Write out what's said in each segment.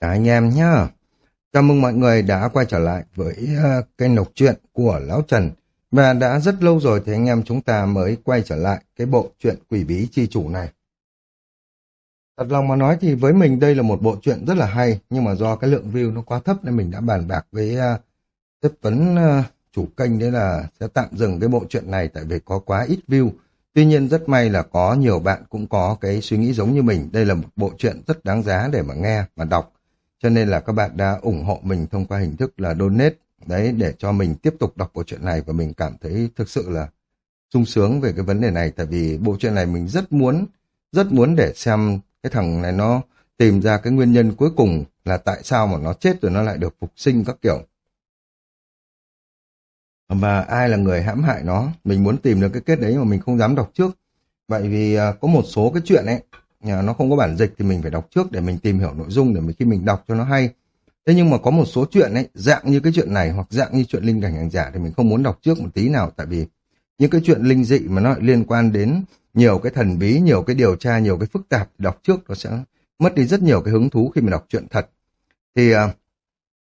Cả anh em nhá. Chào mừng mọi người đã quay trở lại với uh, kênh đọc truyện của Lão Trần. Và đã rất lâu rồi thì anh em chúng ta mới quay trở lại cái bộ truyện quỷ bí chi chủ này. Thật lòng mà nói thì với mình đây là một bộ truyện rất là hay, nhưng mà do cái lượng view nó quá thấp nên mình đã bàn bạc với uh, vấn uh, chủ kênh đấy là sẽ tạm dừng cái bộ truyện này tại vì có quá ít view. Tuy nhiên rất may là có nhiều bạn cũng có cái suy nghĩ giống như mình. Đây là một bộ truyện rất đáng giá để mà nghe, mà đọc. Cho nên là các bạn đã ủng hộ mình thông qua hình thức là donate. Đấy, để cho mình tiếp tục đọc bộ truyện này và mình cảm thấy thực sự là sung sướng về cái vấn đề này. Tại vì bộ truyện này mình rất muốn, rất muốn để xem cái thằng này nó tìm ra cái nguyên nhân cuối cùng là tại sao mà nó chết rồi nó lại được phục sinh các kiểu. Và ai là người hãm hại nó, mình muốn tìm được cái kết đấy mà mình không dám đọc trước. Vậy vì à, có một số cái chuyện ấy, nó không có bản dịch thì mình phải đọc trước để mình tìm hiểu nội dung để mình khi mình đọc cho nó hay. Thế nhưng mà có một số chuyện ấy, dạng như cái chuyện này hoặc dạng như chuyện linh cảnh hàng giả thì mình không muốn đọc trước một tí nào tại vì những cái chuyện linh dị mà nó liên quan đến nhiều cái thần bí, nhiều cái điều tra, nhiều cái phức tạp đọc trước nó sẽ mất đi rất nhiều cái hứng thú khi mình đọc chuyện thật. Thì uh,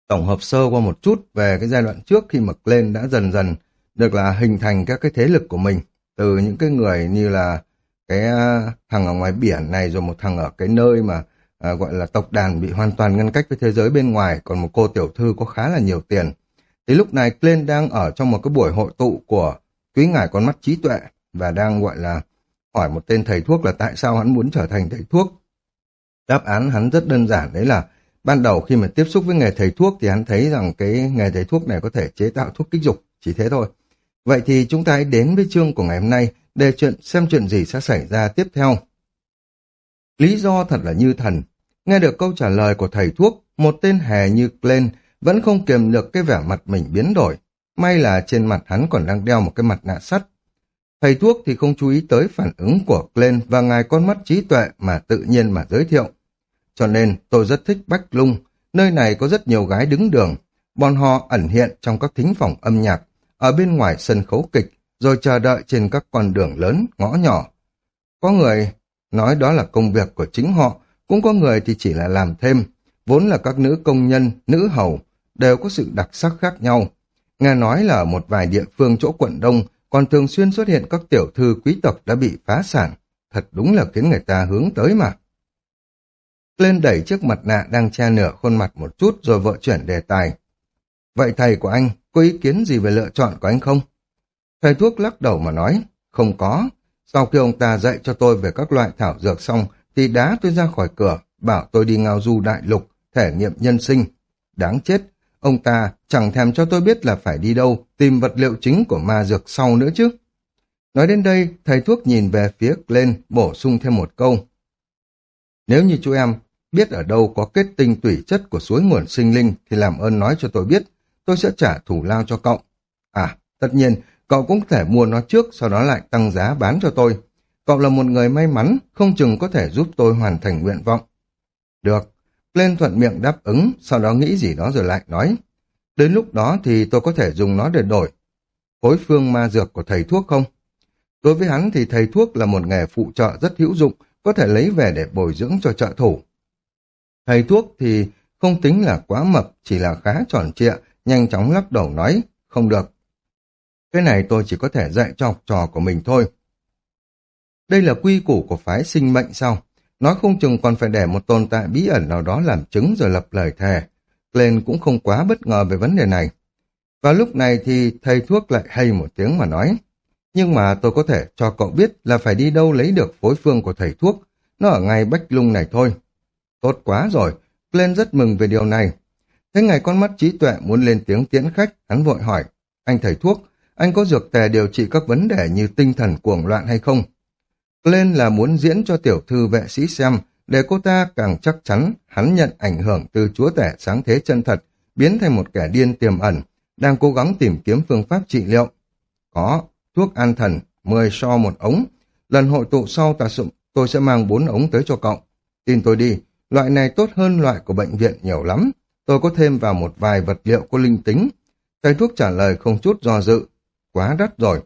tổng hợp sơ qua một chút về cái giai đoạn trước khi mà lên đã dần dần được là hình thành các cái thế lực của mình từ những cái người như là cái à, thằng ở ngoài biển này rồi một thằng ở cái nơi mà à, gọi là tộc đàn bị hoàn toàn ngăn cách với thế giới bên ngoài còn một cô tiểu thư có khá là nhiều tiền. Thì lúc này Glenn đang ở trong một cái buổi hội tụ của quý ngài con mắt trí tuệ và đang gọi là hỏi một tên thầy thuốc là tại sao hắn muốn trở thành thầy thuốc. Đáp án hắn rất đơn giản đấy là Ban đầu khi mà tiếp xúc với nghề thầy thuốc thì hắn thấy rằng cái nghề thầy thuốc này có thể chế tạo thuốc kích dục, chỉ thế thôi. Vậy thì chúng ta hãy đến với chương của ngày hôm nay để chuyện xem chuyện gì sẽ xảy ra tiếp theo. Lý do thật là như thần. Nghe được câu trả lời của thầy thuốc, một tên hè như Glenn vẫn không kiềm được cái vẻ mặt mình biến đổi. May là trên mặt hắn còn đang đeo một cái mặt nạ sắt. Thầy thuốc thì không chú ý tới phản ứng của Glenn và ngài con mắt trí tuệ mà tự nhiên mà giới thiệu. Cho nên tôi rất thích Bách Lung, nơi này có rất nhiều gái đứng đường. Bọn họ ẩn hiện trong các thính phòng âm nhạc, ở bên ngoài sân khấu kịch, rồi chờ đợi trên các con đường lớn, ngõ nhỏ. Có người nói đó là công việc của chính họ, cũng có người thì chỉ là làm thêm, vốn là các nữ công nhân, nữ hầu, đều có sự đặc sắc khác nhau. Nghe nói là ở một vài địa phương chỗ quận Đông còn thường xuyên xuất hiện các tiểu thư quý tộc đã bị phá sản. Thật đúng là khiến người ta hướng tới mà lên đẩy chiếc mặt nạ đang che nửa khuôn mặt một chút rồi vợ chuyển đề tài. Vậy thầy của anh có ý kiến gì về lựa chọn của anh không? Thầy thuốc lắc đầu mà nói, không có. Sau khi ông ta dạy cho tôi về các loại thảo dược xong, thì đá tôi ra khỏi cửa, bảo tôi đi ngao du đại lục, thể nghiệm nhân sinh. Đáng chết, ông ta chẳng thèm cho tôi biết là phải đi đâu, tìm vật liệu chính của ma dược sau nữa chứ. Nói đến đây, thầy thuốc nhìn về phía lên, bổ sung thêm một câu. Nếu như chú em biết ở đâu có kết tinh tủy chất của suối nguồn sinh linh thì làm ơn nói cho tôi biết, tôi sẽ trả thủ lao cho cậu. À, tất nhiên, cậu cũng có thể mua nó trước, sau đó lại tăng giá bán cho tôi. Cậu là một người may mắn, không chừng có thể giúp tôi hoàn thành nguyện vọng. Được, lên thuận miệng đáp ứng, sau đó nghĩ gì đó rồi lại nói. Đến lúc đó thì tôi có thể dùng nó để đổi. Phối phương ma dược của thầy thuốc không? Đối với hắn thì thầy thuốc là một nghề phụ trợ rất hữu dụng, có thể lấy về để bồi dưỡng cho trợ thủ. Thầy thuốc thì không tính là quá mập, chỉ là khá tròn trịa, nhanh chóng lắc đầu nói, không được. Cái này tôi chỉ có thể dạy cho học trò của mình thôi. Đây là quy củ của phái sinh mệnh sao? Nói không chừng còn phải để một tồn tại bí ẩn nào đó làm chứng rồi lập lời thề. Glenn cũng không quá bất ngờ về vấn đề này. Và lúc này thì thầy thuốc lại hay một tiếng mà nói. Nhưng mà tôi có thể cho cậu biết là phải đi đâu lấy được phối phương của thầy thuốc. Nó ở ngay Bách Lung này thôi. Tốt quá rồi, Glenn rất mừng về điều này. Thế ngày con mắt trí tuệ muốn lên tiếng tiễn khách, hắn vội hỏi, anh thầy thuốc, anh có dược tề điều trị các vấn đề như tinh thần cuồng loạn hay không? Glenn là muốn diễn cho tiểu thư vệ sĩ xem, để cô ta càng chắc chắn hắn nhận ảnh hưởng từ chúa tể sáng thế chân thật, biến thành một kẻ điên tiềm ẩn, đang cố gắng tìm kiếm phương pháp trị liệu. Có, thuốc an thần, 10 so một ống. Lần hội tụ sau ta sụm, tôi sẽ mang 4 ống tới cho cậu. Tin tôi đi, Loại này tốt hơn loại của bệnh viện nhiều lắm. Tôi có thêm vào một vài vật liệu có linh tính. Thầy thuốc trả lời không chút do dự. Quá đắt rồi.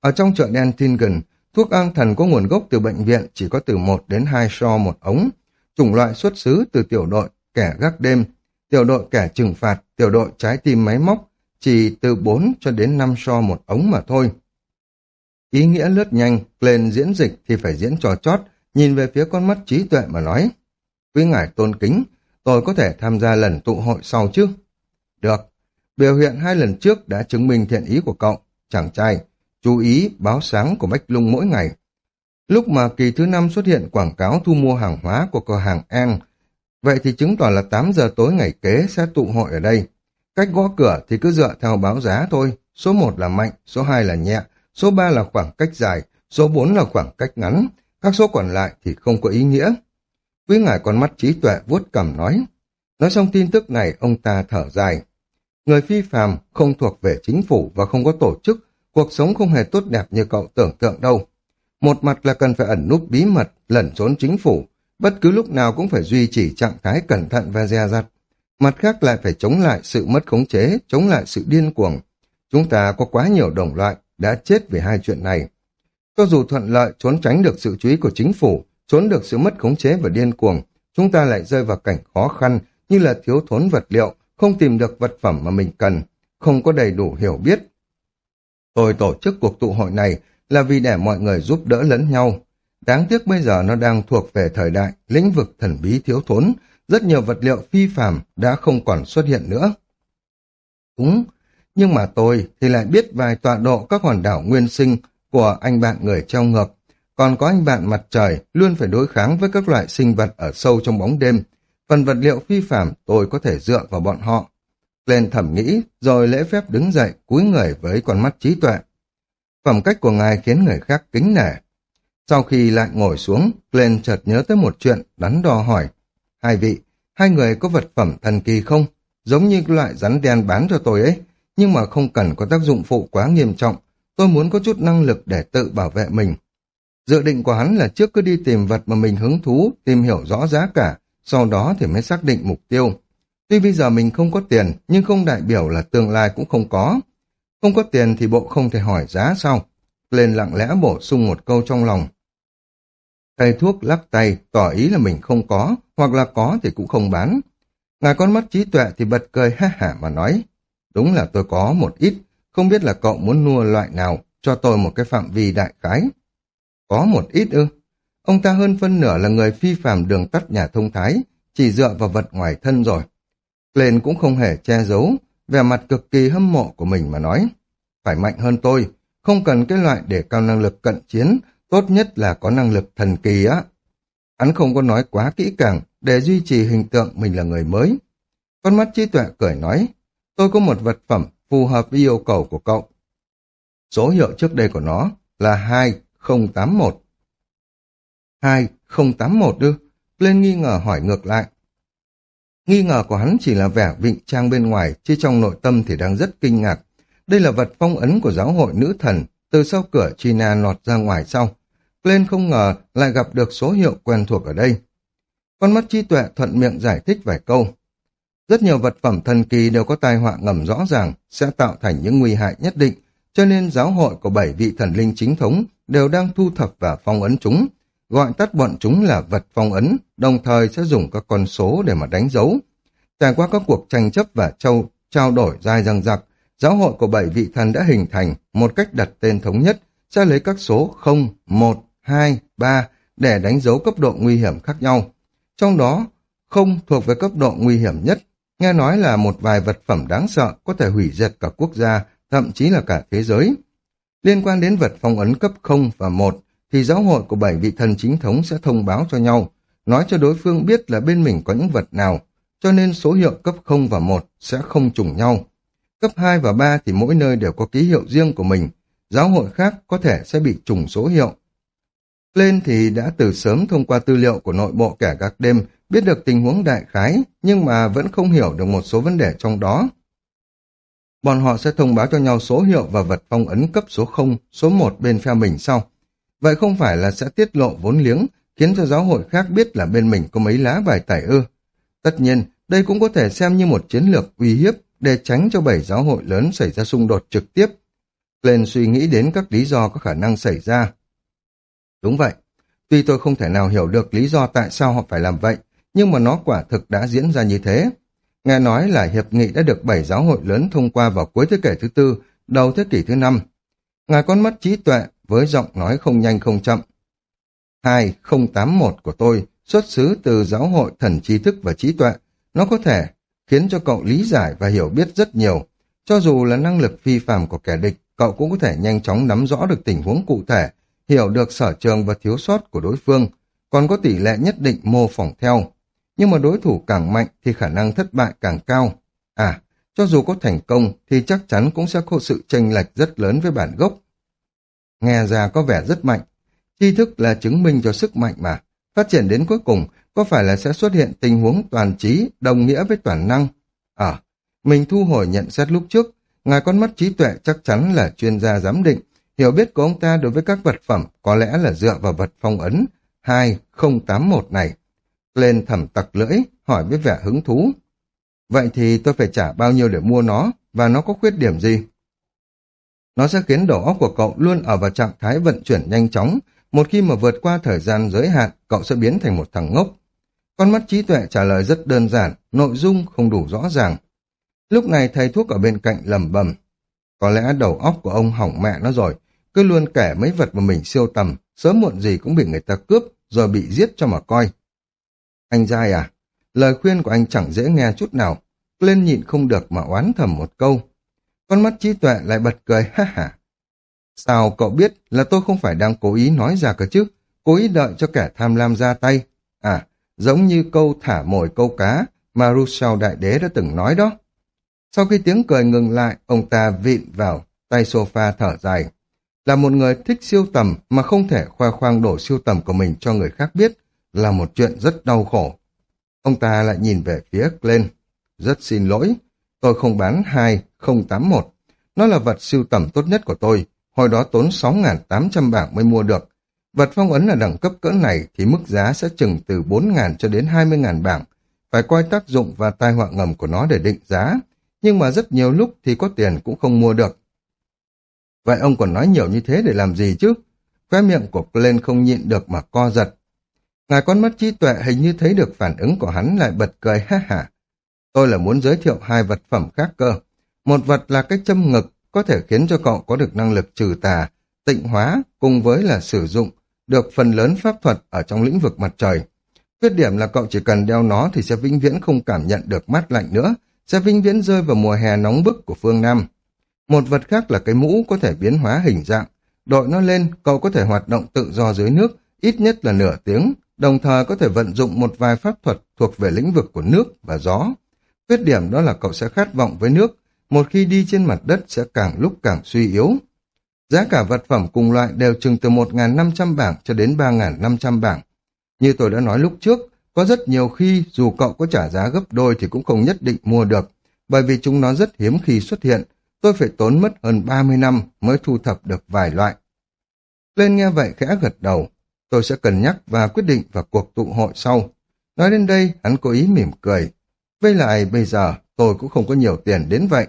Ở trong chợ đen Tingen, thuốc an thần có nguồn gốc từ bệnh viện chỉ có từ 1 đến 2 so một ống. Chủng loại xuất xứ từ tiểu đội kẻ gác đêm, tiểu đội kẻ trừng phạt, tiểu đội trái tim máy móc, chỉ từ 4 cho đến 5 so một ống mà thôi. Ý nghĩa lướt nhanh, lên diễn dịch thì phải diễn trò chót, nhìn về phía con mắt trí tuệ mà nói. Quý ngài tôn kính, tôi có thể tham gia lần tụ hội sau chứ? Được, biểu hiện hai lần trước đã chứng minh thiện ý của cậu, chàng trai, chú ý báo sáng của Bách Lung mỗi ngày. Lúc mà kỳ thứ năm xuất hiện quảng cáo thu mua hàng hóa của cửa hàng An, vậy thì chứng tỏ là 8 giờ tối ngày kế sẽ tụ hội ở đây. Cách gõ cửa thì cứ dựa theo báo giá thôi, số 1 là mạnh, số 2 là nhẹ, số 3 là khoảng cách dài, số 4 là khoảng cách ngắn, các số còn lại thì không có ý nghĩa. Quý ngài con mắt trí tuệ vuốt cầm nói. Nói xong tin tức này, ông ta thở dài. Người phi phàm không thuộc về chính phủ và không có tổ chức, cuộc sống không hề tốt đẹp như cậu tưởng tượng đâu. Một mặt là cần phải ẩn núp bí mật, lẩn trốn chính phủ, bất cứ lúc nào cũng phải duy trì trạng thái cẩn thận và dè dặt. Mặt khác lại phải chống lại sự mất khống chế, chống lại sự điên cuồng. Chúng ta có quá nhiều đồng loại đã chết vì hai chuyện này. Cho dù thuận lợi trốn tránh được sự chú ý của chính phủ, trốn được sự mất khống chế và điên cuồng, chúng ta lại rơi vào cảnh khó khăn như là thiếu thốn vật liệu, không tìm được vật phẩm mà mình cần, không có đầy đủ hiểu biết. Tôi tổ chức cuộc tụ hội này là vì để mọi người giúp đỡ lẫn nhau. Đáng tiếc bây giờ nó đang thuộc về thời đại, lĩnh vực thần bí thiếu thốn, rất nhiều vật liệu phi phàm đã không còn xuất hiện nữa. Đúng, nhưng mà tôi thì lại biết vài tọa độ các hòn đảo nguyên sinh của anh bạn người treo ngược, còn có anh bạn mặt trời luôn phải đối kháng với các loại sinh vật ở sâu trong bóng đêm. Phần vật liệu phi phạm tôi có thể dựa vào bọn họ. Lên thẩm nghĩ, rồi lễ phép đứng dậy, cúi người với con mắt trí tuệ. Phẩm cách của ngài khiến người khác kính nể. Sau khi lại ngồi xuống, Glenn chợt nhớ tới một chuyện, đắn đo hỏi. Hai vị, hai người có vật phẩm thần kỳ không? Giống như loại rắn đen bán cho tôi ấy, nhưng mà không cần có tác dụng phụ quá nghiêm trọng. Tôi muốn có chút năng lực để tự bảo vệ mình. Dự định của hắn là trước cứ đi tìm vật mà mình hứng thú, tìm hiểu rõ giá cả, sau đó thì mới xác định mục tiêu. Tuy bây giờ mình không có tiền, nhưng không đại biểu là tương lai cũng không có. Không có tiền thì bộ không thể hỏi giá sao? Lên lặng lẽ bổ sung một câu trong lòng. Thầy thuốc lắc tay, tỏ ý là mình không có, hoặc là có thì cũng không bán. Ngài con mắt trí tuệ thì bật cười ha hả mà nói. Đúng là tôi có một ít, không biết là cậu muốn mua loại nào, cho tôi một cái phạm vi đại khái. Có một ít ư. Ông ta hơn phân nửa là người phi phàm đường tắt nhà thông thái, chỉ dựa vào vật ngoài thân rồi. Lên cũng không hề che giấu, vẻ mặt cực kỳ hâm mộ của mình mà nói. Phải mạnh hơn tôi, không cần cái loại để cao năng lực cận chiến, tốt nhất là có năng lực thần kỳ á. Hắn không có nói quá kỹ càng để duy trì hình tượng mình là người mới. Con mắt trí tuệ cười nói, tôi có một vật phẩm phù hợp với yêu cầu của cậu. Số hiệu trước đây của nó là 2081. 2081 ư? Lên nghi ngờ hỏi ngược lại. Nghi ngờ của hắn chỉ là vẻ vịnh trang bên ngoài, chứ trong nội tâm thì đang rất kinh ngạc. Đây là vật phong ấn của giáo hội nữ thần, từ sau cửa China lọt ra ngoài sau. Lên không ngờ lại gặp được số hiệu quen thuộc ở đây. Con mắt trí tuệ thuận miệng giải thích vài câu. Rất nhiều vật phẩm thần kỳ đều có tai họa ngầm rõ ràng, sẽ tạo thành những nguy hại nhất định, cho nên giáo hội của bảy vị thần linh chính thống đều đang thu thập và phong ấn chúng, gọi tắt bọn chúng là vật phong ấn, đồng thời sẽ dùng các con số để mà đánh dấu. Trải qua các cuộc tranh chấp và trao, trao đổi dài răng rặc, giáo hội của bảy vị thần đã hình thành một cách đặt tên thống nhất, sẽ lấy các số 0, 1, 2, 3 để đánh dấu cấp độ nguy hiểm khác nhau. Trong đó, không thuộc về cấp độ nguy hiểm nhất, nghe nói là một vài vật phẩm đáng sợ có thể hủy diệt cả quốc gia, thậm chí là cả thế giới. Liên quan đến vật phong ấn cấp 0 và 1, thì giáo hội của bảy vị thần chính thống sẽ thông báo cho nhau, nói cho đối phương biết là bên mình có những vật nào, cho nên số hiệu cấp 0 và 1 sẽ không trùng nhau. Cấp 2 và 3 thì mỗi nơi đều có ký hiệu riêng của mình, giáo hội khác có thể sẽ bị trùng số hiệu. Lên thì đã từ sớm thông qua tư liệu của nội bộ kẻ gác đêm biết được tình huống đại khái, nhưng mà vẫn không hiểu được một số vấn đề trong đó. Bọn họ sẽ thông báo cho nhau số hiệu và vật phong ấn cấp số 0, số 1 bên phe mình sau. Vậy không phải là sẽ tiết lộ vốn liếng, khiến cho giáo hội khác biết là bên mình có mấy lá bài tẩy ư. Tất nhiên, đây cũng có thể xem như một chiến lược uy hiếp để tránh cho bảy giáo hội lớn xảy ra xung đột trực tiếp. Lên suy nghĩ đến các lý do có khả năng xảy ra. Đúng vậy, tuy tôi không thể nào hiểu được lý do tại sao họ phải làm vậy, nhưng mà nó quả thực đã diễn ra như thế. Nghe nói là hiệp nghị đã được bảy giáo hội lớn thông qua vào cuối thế kỷ thứ tư, đầu thế kỷ thứ năm. Ngài con mắt trí tuệ với giọng nói không nhanh không chậm. 2081 của tôi xuất xứ từ giáo hội thần trí thức và trí tuệ. Nó có thể khiến cho cậu lý giải và hiểu biết rất nhiều. Cho dù là năng lực phi phàm của kẻ địch, cậu cũng có thể nhanh chóng nắm rõ được tình huống cụ thể, hiểu được sở trường và thiếu sót của đối phương, còn có tỷ lệ nhất định mô phỏng theo. Nhưng mà đối thủ càng mạnh thì khả năng thất bại càng cao. À, cho dù có thành công thì chắc chắn cũng sẽ có sự chênh lệch rất lớn với bản gốc. Nghe ra có vẻ rất mạnh. Tri thức là chứng minh cho sức mạnh mà. Phát triển đến cuối cùng có phải là sẽ xuất hiện tình huống toàn trí đồng nghĩa với toàn năng? À, mình thu hồi nhận xét lúc trước, ngài con mắt trí tuệ chắc chắn là chuyên gia giám định, hiểu biết của ông ta đối với các vật phẩm có lẽ là dựa vào vật phong ấn 2081 này. Lên thẩm tặc lưỡi, hỏi với vẻ hứng thú. Vậy thì tôi phải trả bao nhiêu để mua nó, và nó có khuyết điểm gì? Nó sẽ khiến đầu óc của cậu luôn ở vào trạng thái vận chuyển nhanh chóng. Một khi mà vượt qua thời gian giới hạn, cậu sẽ biến thành một thằng ngốc. Con mắt trí tuệ trả lời rất đơn giản, nội dung không đủ rõ ràng. Lúc này thầy thuốc ở bên cạnh lầm bầm. Có lẽ đầu óc của ông hỏng mẹ nó rồi, cứ luôn kể mấy vật mà mình siêu tầm, sớm muộn gì cũng bị người ta cướp, rồi bị giết cho mà coi. Anh dai à, lời khuyên của anh chẳng dễ nghe chút nào, lên nhịn không được mà oán thầm một câu. Con mắt trí tuệ lại bật cười ha ha. Sao cậu biết là tôi không phải đang cố ý nói ra cơ chứ, cố ý đợi cho kẻ tham lam ra tay. À, giống như câu thả mồi câu cá mà Rousseau Đại Đế đã từng nói đó. Sau khi tiếng cười ngừng lại, ông ta vịn vào tay sofa thở dài. Là một người thích siêu tầm mà không thể khoe khoang đổ siêu tầm của mình cho người khác biết là một chuyện rất đau khổ. Ông ta lại nhìn về phía lên. Rất xin lỗi, tôi không bán 2081. Nó là vật siêu tầm tốt nhất của tôi. Hồi đó tốn 6.800 bảng mới mua được. Vật phong ấn là đẳng cấp cỡ này thì mức giá sẽ chừng từ 4.000 cho đến 20.000 bảng. Phải coi tác dụng và tai họa ngầm của nó để định giá. Nhưng mà rất nhiều lúc thì có tiền cũng không mua được. Vậy ông còn nói nhiều như thế để làm gì chứ? Khóe miệng của Glenn không nhịn được mà co giật. Ngài con mắt trí tuệ hình như thấy được phản ứng của hắn lại bật cười ha hả. Tôi là muốn giới thiệu hai vật phẩm khác cơ. Một vật là cái châm ngực có thể khiến cho cậu có được năng lực trừ tà, tịnh hóa cùng với là sử dụng được phần lớn pháp thuật ở trong lĩnh vực mặt trời. Khuyết điểm là cậu chỉ cần đeo nó thì sẽ vĩnh viễn không cảm nhận được mát lạnh nữa, sẽ vĩnh viễn rơi vào mùa hè nóng bức của phương Nam. Một vật khác là cái mũ có thể biến hóa hình dạng. Đội nó lên, cậu có thể hoạt động tự do dưới nước, ít nhất là nửa tiếng, đồng thời có thể vận dụng một vài pháp thuật thuộc về lĩnh vực của nước và gió. Khuyết điểm đó là cậu sẽ khát vọng với nước, một khi đi trên mặt đất sẽ càng lúc càng suy yếu. Giá cả vật phẩm cùng loại đều chừng từ 1.500 bảng cho đến 3.500 bảng. Như tôi đã nói lúc trước, có rất nhiều khi dù cậu có trả giá gấp đôi thì cũng không nhất định mua được, bởi vì chúng nó rất hiếm khi xuất hiện, tôi phải tốn mất hơn 30 năm mới thu thập được vài loại. Lên nghe vậy khẽ gật đầu, tôi sẽ cân nhắc và quyết định vào cuộc tụ hội sau. Nói đến đây, hắn có ý mỉm cười. Với lại bây giờ, tôi cũng không có nhiều tiền đến vậy.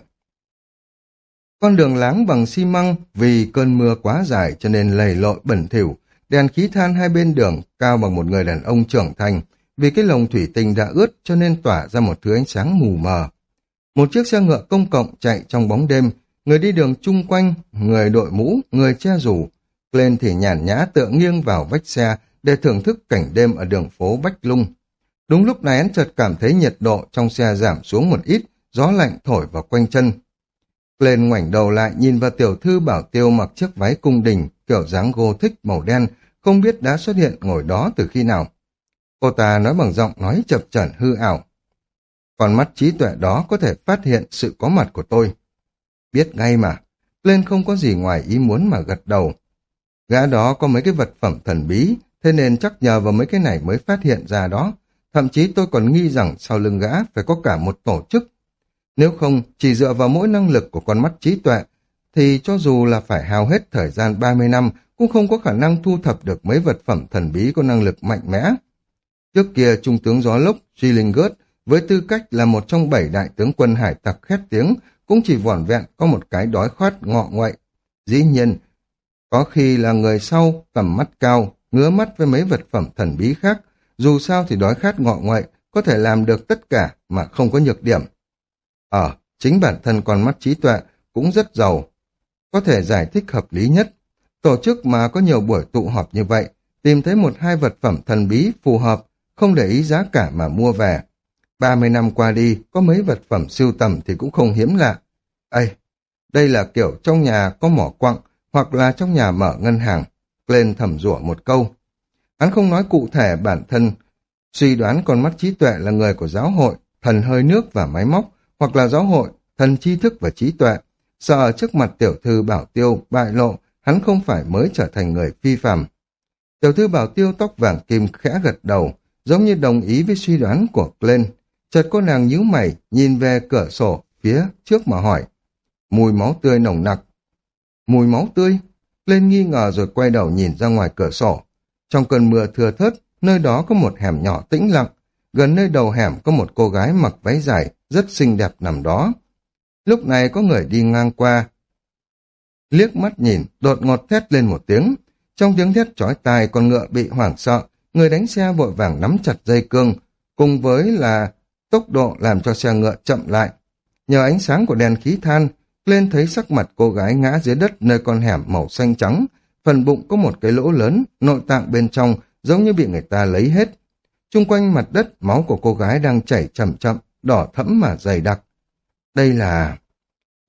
Con đường láng bằng xi măng vì cơn mưa quá dài cho nên lầy lội bẩn thỉu, đèn khí than hai bên đường cao bằng một người đàn ông trưởng thành, vì cái lồng thủy tinh đã ướt cho nên tỏa ra một thứ ánh sáng mù mờ. Một chiếc xe ngựa công cộng chạy trong bóng đêm, người đi đường chung quanh, người đội mũ, người che rủ. Lên thì nhàn nhã tựa nghiêng vào vách xe để thưởng thức cảnh đêm ở đường phố Bách Lung. Đúng lúc này anh chợt cảm thấy nhiệt độ trong xe giảm xuống một ít, gió lạnh thổi vào quanh chân. Lên ngoảnh đầu lại nhìn vào tiểu thư bảo tiêu mặc chiếc váy cung đình, kiểu dáng gô thích màu đen, không biết đã xuất hiện ngồi đó từ khi nào. Cô ta nói bằng giọng nói chập chẩn hư ảo. Còn mắt trí tuệ đó có thể phát hiện sự có mặt của tôi. Biết ngay mà, lên không có gì ngoài ý muốn mà gật đầu. Gã đó có mấy cái vật phẩm thần bí, thế nên chắc nhờ vào mấy cái này mới phát hiện ra đó. Thậm chí tôi còn nghi rằng sau lưng gã phải có cả một tổ chức. Nếu không, chỉ dựa vào mỗi năng lực của con mắt trí tuệ, thì cho dù là phải hao hết thời gian 30 năm, cũng không có khả năng thu thập được mấy vật phẩm thần bí có năng lực mạnh mẽ. Trước kia, Trung tướng Gió Lốc, Gillingert, với tư cách là một trong bảy đại tướng quân hải tặc khét tiếng, cũng chỉ vỏn vẹn có một cái đói khoát ngọ ngoại. Dĩ nhiên, có khi là người sau, tầm mắt cao, ngứa mắt với mấy vật phẩm thần bí khác, dù sao thì đói khát ngọ ngoại có thể làm được tất cả mà không có nhược điểm. Ở, chính bản thân con mắt trí tuệ cũng rất giàu, có thể giải thích hợp lý nhất. Tổ chức mà có nhiều buổi tụ họp như vậy, tìm thấy một hai vật phẩm thần bí phù hợp, không để ý giá cả mà mua về. 30 năm qua đi, có mấy vật phẩm siêu tầm thì cũng không hiếm lạ. Ây, đây là kiểu trong nhà có mỏ quặng, hoặc là trong nhà mở ngân hàng. Lên thầm rủa một câu. Hắn không nói cụ thể bản thân, suy đoán con mắt trí tuệ là người của giáo hội, thần hơi nước và máy móc, hoặc là giáo hội, thần tri thức và trí tuệ. Sợ trước mặt tiểu thư bảo tiêu bại lộ, hắn không phải mới trở thành người phi phàm. Tiểu thư bảo tiêu tóc vàng kim khẽ gật đầu, giống như đồng ý với suy đoán của Glenn. Chợt cô nàng nhíu mày, nhìn về cửa sổ phía trước mà hỏi. Mùi máu tươi nồng nặc. Mùi máu tươi? Glenn nghi ngờ rồi quay đầu nhìn ra ngoài cửa sổ. Trong cơn mưa thưa thớt, nơi đó có một hẻm nhỏ tĩnh lặng. Gần nơi đầu hẻm có một cô gái mặc váy dài, rất xinh đẹp nằm đó. Lúc này có người đi ngang qua. Liếc mắt nhìn, đột ngột thét lên một tiếng. Trong tiếng thét chói tai, con ngựa bị hoảng sợ. Người đánh xe vội vàng nắm chặt dây cương, cùng với là tốc độ làm cho xe ngựa chậm lại. Nhờ ánh sáng của đèn khí than, lên thấy sắc mặt cô gái ngã dưới đất nơi con hẻm màu xanh trắng, phần bụng có một cái lỗ lớn, nội tạng bên trong giống như bị người ta lấy hết. Trung quanh mặt đất, máu của cô gái đang chảy chậm chậm, đỏ thẫm mà dày đặc. Đây là...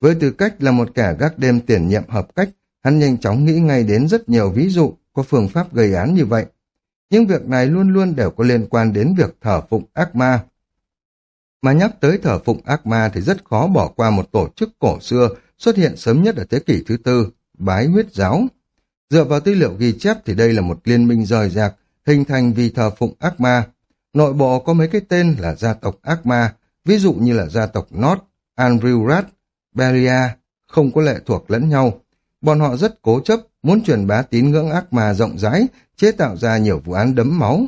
Với tư cách là một kẻ gác đêm tiền nhiệm hợp cách, hắn nhanh chóng nghĩ ngay đến rất nhiều ví dụ có phương pháp gây án như vậy. Nhưng việc này luôn luôn đều có liên quan đến việc thờ phụng ác ma. Mà nhắc tới thờ phụng ác ma thì rất khó bỏ qua một tổ chức cổ xưa xuất hiện sớm nhất ở thế kỷ thứ tư, bái huyết giáo. Dựa vào tư liệu ghi chép thì đây là một liên minh rời rạc, hình thành vì thờ phụng ác ma. Nội bộ có mấy cái tên là gia tộc ác ma, ví dụ như là gia tộc Nord, Andrewrat, Beria, không có lệ thuộc lẫn nhau. Bọn họ rất cố chấp, muốn truyền bá tín ngưỡng ác ma rộng rãi, chế tạo ra nhiều vụ án đấm máu.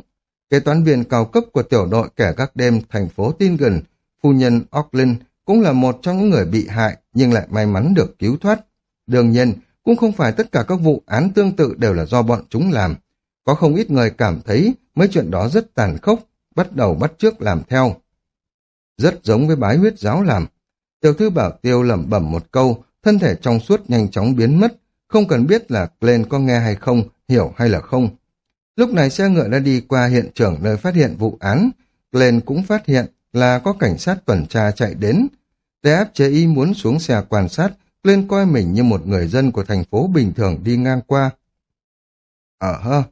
Kế toán viên cao cấp của tiểu đội kẻ các đêm thành phố Tingen, phu nhân Auckland, cũng là một trong những người bị hại nhưng lại may mắn được cứu thoát. Đương nhiên, cũng không phải tất cả các vụ án tương tự đều là do bọn chúng làm. Có không ít người cảm thấy mấy chuyện đó rất tàn khốc, bắt đầu bắt trước làm theo. Rất giống với bái huyết giáo làm. Tiểu thư bảo tiêu lẩm bẩm một câu, thân thể trong suốt nhanh chóng biến mất, không cần biết là Glenn có nghe hay không, hiểu hay là không. Lúc này xe ngựa đã đi qua hiện trường nơi phát hiện vụ án, Glenn cũng phát hiện là có cảnh sát tuần tra chạy đến. Để áp chế y muốn xuống xe quan sát, lên coi mình như một người dân của thành phố bình thường đi ngang qua. Ở hơ,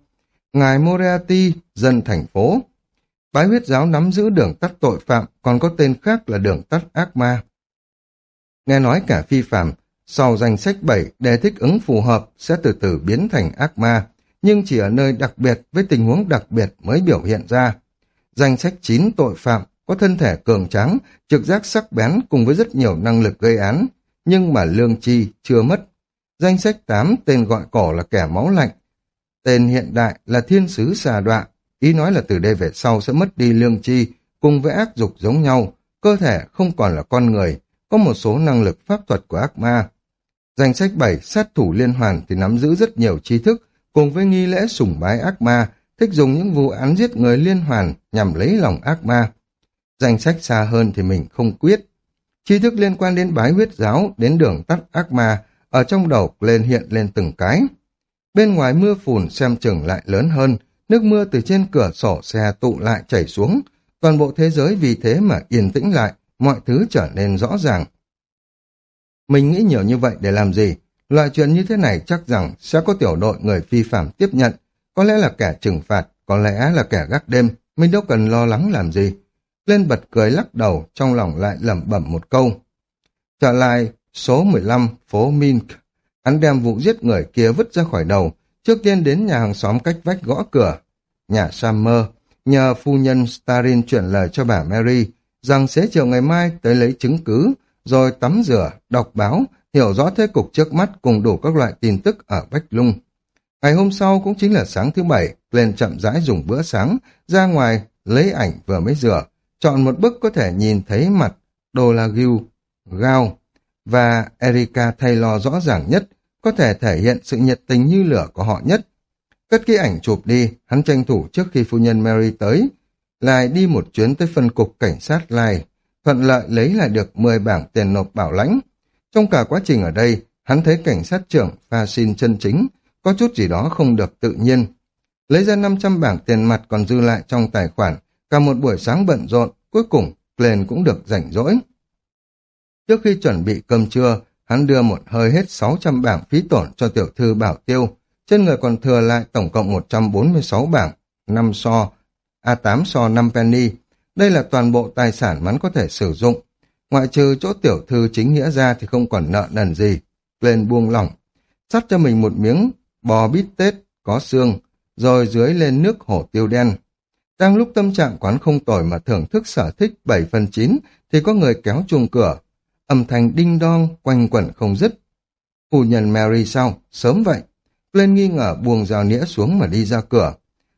ngài Moriarty, dân thành phố. Bái huyết giáo nắm giữ đường tắt tội phạm, còn có tên khác là đường tắt ác ma. Nghe nói cả phi phạm, sau danh sách 7 để thích ứng phù hợp sẽ từ từ biến thành ác ma, nhưng chỉ ở nơi đặc biệt với tình huống đặc biệt mới biểu hiện ra. Danh sách 9 tội phạm có thân thể cường tráng, trực giác sắc bén cùng với rất nhiều năng lực gây án, nhưng mà lương chi chưa mất. Danh sách 8 tên gọi cổ là kẻ máu lạnh. Tên hiện đại là thiên sứ xà đoạ, ý nói là từ đây về sau sẽ mất đi lương chi, cùng với ác dục giống nhau, cơ thể không còn là con người, có một số năng lực pháp thuật của ác ma. Danh sách 7 sát thủ liên hoàn thì nắm giữ rất nhiều tri thức, cùng với nghi lễ sùng bái ác ma, thích dùng những vụ án giết người liên hoàn nhằm lấy lòng ác ma. Danh sách xa hơn thì mình không quyết. Tri thức liên quan đến bái huyết giáo, đến đường tắt ác ma, ở trong đầu lên hiện lên từng cái. Bên ngoài mưa phùn xem chừng lại lớn hơn, nước mưa từ trên cửa sổ xe tụ lại chảy xuống, toàn bộ thế giới vì thế mà yên tĩnh lại, mọi thứ trở nên rõ ràng. Mình nghĩ nhiều như vậy để làm gì? Loại chuyện như thế này chắc rằng sẽ có tiểu đội người phi phạm tiếp nhận, có lẽ là kẻ trừng phạt, có lẽ là kẻ gác đêm, mình đâu cần lo lắng làm gì. Lên bật cười lắc đầu, trong lòng lại lẩm bẩm một câu. Trở lại, số 15, phố Mink. Hắn đem vụ giết người kia vứt ra khỏi đầu, trước tiên đến nhà hàng xóm cách vách gõ cửa. Nhà Summer, nhờ phu nhân Starin chuyển lời cho bà Mary, rằng sẽ chiều ngày mai tới lấy chứng cứ, rồi tắm rửa, đọc báo, hiểu rõ thế cục trước mắt cùng đủ các loại tin tức ở Bách Lung. Ngày hôm sau cũng chính là sáng thứ bảy, lên chậm rãi dùng bữa sáng, ra ngoài lấy ảnh vừa mới rửa, chọn một bức có thể nhìn thấy mặt Dolague, Gao và Erika Taylor rõ ràng nhất, có thể thể hiện sự nhiệt tình như lửa của họ nhất. Cất cái ảnh chụp đi, hắn tranh thủ trước khi phu nhân Mary tới, lại đi một chuyến tới phân cục cảnh sát Lai, thuận lợi lấy lại được 10 bảng tiền nộp bảo lãnh. Trong cả quá trình ở đây, hắn thấy cảnh sát trưởng pha xin chân chính, có chút gì đó không được tự nhiên. Lấy ra 500 bảng tiền mặt còn dư lại trong tài khoản, cả một buổi sáng bận rộn, cuối cùng Glenn cũng được rảnh rỗi. Trước khi chuẩn bị cơm trưa, hắn đưa một hơi hết 600 bảng phí tổn cho tiểu thư bảo tiêu, trên người còn thừa lại tổng cộng 146 bảng, 5 so, à, A8 so 5 penny. Đây là toàn bộ tài sản hắn có thể sử dụng. Ngoại trừ chỗ tiểu thư chính nghĩa ra thì không còn nợ nần gì. Lên buông lỏng, sắt cho mình một miếng bò bít tết có xương, rồi dưới lên nước hổ tiêu đen. Đang lúc tâm trạng quán không tồi mà thưởng thức sở thích 7 phần 9 thì có người kéo chuông cửa. Âm thanh đinh đong quanh quẩn không dứt. Phu nhân Mary sau Sớm vậy. Lên nghi ngờ buông dao nĩa xuống mà đi ra cửa.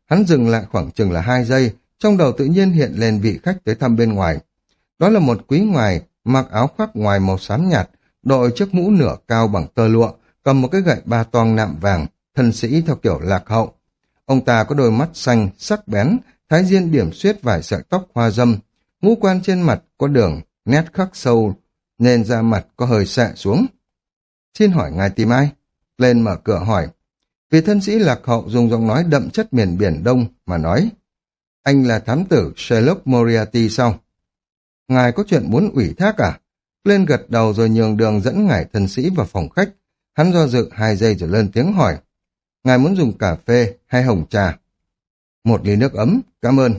Hắn dừng lại khoảng chừng là hai giây, trong đầu tự nhiên hiện lên vị khách tới thăm bên ngoài. Đó là một quý ngoài, mặc áo khoác ngoài màu xám nhạt, đội chiếc mũ nửa cao bằng tơ lụa, cầm một cái gậy ba toang nạm vàng, thân sĩ theo kiểu lạc hậu. Ông ta có đôi mắt xanh, sắc bén, thái diên điểm xuyết vài sợi tóc hoa dâm, ngũ quan trên mặt có đường, nét khắc sâu, nên da mặt có hơi xạ xuống. Xin hỏi ngài tìm ai? Lên mở cửa hỏi. Vì thân sĩ lạc hậu dùng giọng nói đậm chất miền biển Đông mà nói. Anh là thám tử Sherlock Moriarty sao? Ngài có chuyện muốn ủy thác à? Lên gật đầu rồi nhường đường dẫn ngài thân sĩ vào phòng khách. Hắn do dự hai giây rồi lên tiếng hỏi. Ngài muốn dùng cà phê hay hồng trà? Một ly nước ấm, cảm ơn.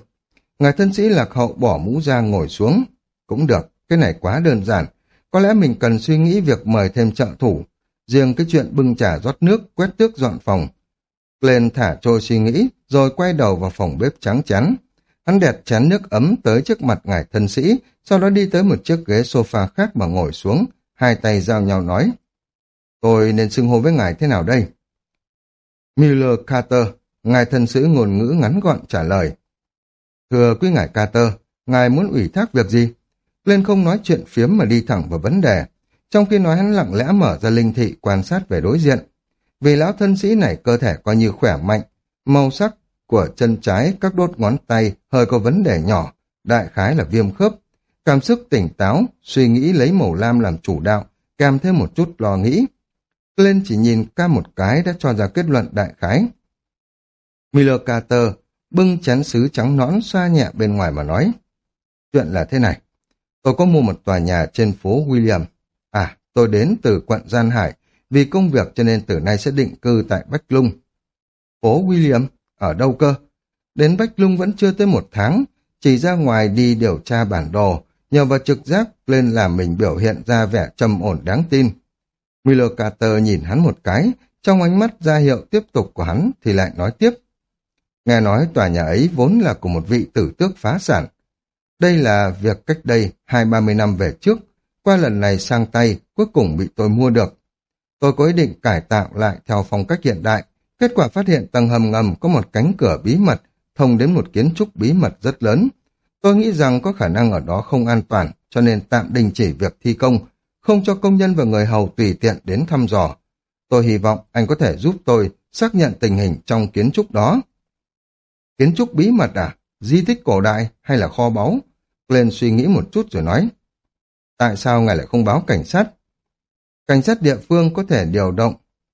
Ngài thân sĩ lạc hậu bỏ mũ ra ngồi xuống. Cũng được, cái này quá đơn giản. Có lẽ mình cần suy nghĩ việc mời thêm trợ thủ. Riêng cái chuyện bưng trà rót nước, quét tước dọn phòng. Lên thả trôi suy nghĩ, rồi quay đầu vào phòng bếp trắng chắn. Hắn đẹp chén nước ấm tới trước mặt ngài thân sĩ, sau đó đi tới một chiếc ghế sofa khác mà ngồi xuống, hai tay giao nhau nói. Tôi nên xưng hô với ngài thế nào đây? Miller Carter, ngài thân sứ ngôn ngữ ngắn gọn trả lời. Thưa quý ngài Carter, ngài muốn ủy thác việc gì? Lên không nói chuyện phiếm mà đi thẳng vào vấn đề. Trong khi nói hắn lặng lẽ mở ra linh thị quan sát về đối diện. Vì lão thân sĩ này cơ thể coi như khỏe mạnh, màu sắc của chân trái các đốt ngón tay hơi có vấn đề nhỏ, đại khái là viêm khớp. Cảm xúc tỉnh táo, suy nghĩ lấy màu lam làm chủ đạo, kèm thêm một chút lo nghĩ. Lên chỉ nhìn ca một cái đã cho ra kết luận đại khái. Miller Carter bưng chén sứ trắng nõn xoa nhẹ bên ngoài mà nói. Chuyện là thế này, tôi có mua một tòa nhà trên phố William. À, tôi đến từ quận Gian Hải, vì công việc cho nên từ nay sẽ định cư tại Bách Lung. Phố William, ở đâu cơ? Đến Bách Lung vẫn chưa tới một tháng, chỉ ra ngoài đi điều tra bản đồ, nhờ vào trực giác lên làm mình biểu hiện ra vẻ trầm ổn đáng tin. Miller Carter nhìn hắn một cái, trong ánh mắt ra hiệu tiếp tục của hắn thì lại nói tiếp. Nghe nói tòa nhà ấy vốn là của một vị tử tước phá sản. Đây là việc cách đây hai ba mươi năm về trước, qua lần này sang tay, cuối cùng bị tôi mua được. Tôi có ý định cải tạo lại theo phong cách hiện đại, kết quả phát hiện tầng hầm ngầm có một cánh cửa bí mật, thông đến một kiến trúc bí mật rất lớn. Tôi nghĩ rằng có khả năng ở đó không an toàn, cho nên tạm đình chỉ việc thi công, không cho công nhân và người hầu tùy tiện đến thăm dò. Tôi hy vọng anh có thể giúp tôi xác nhận tình hình trong kiến trúc đó. Kiến trúc bí mật à? Di tích cổ đại hay là kho báu? Glenn suy nghĩ một chút rồi nói. Tại sao ngài lại không báo cảnh sát? Cảnh sát địa phương có thể điều động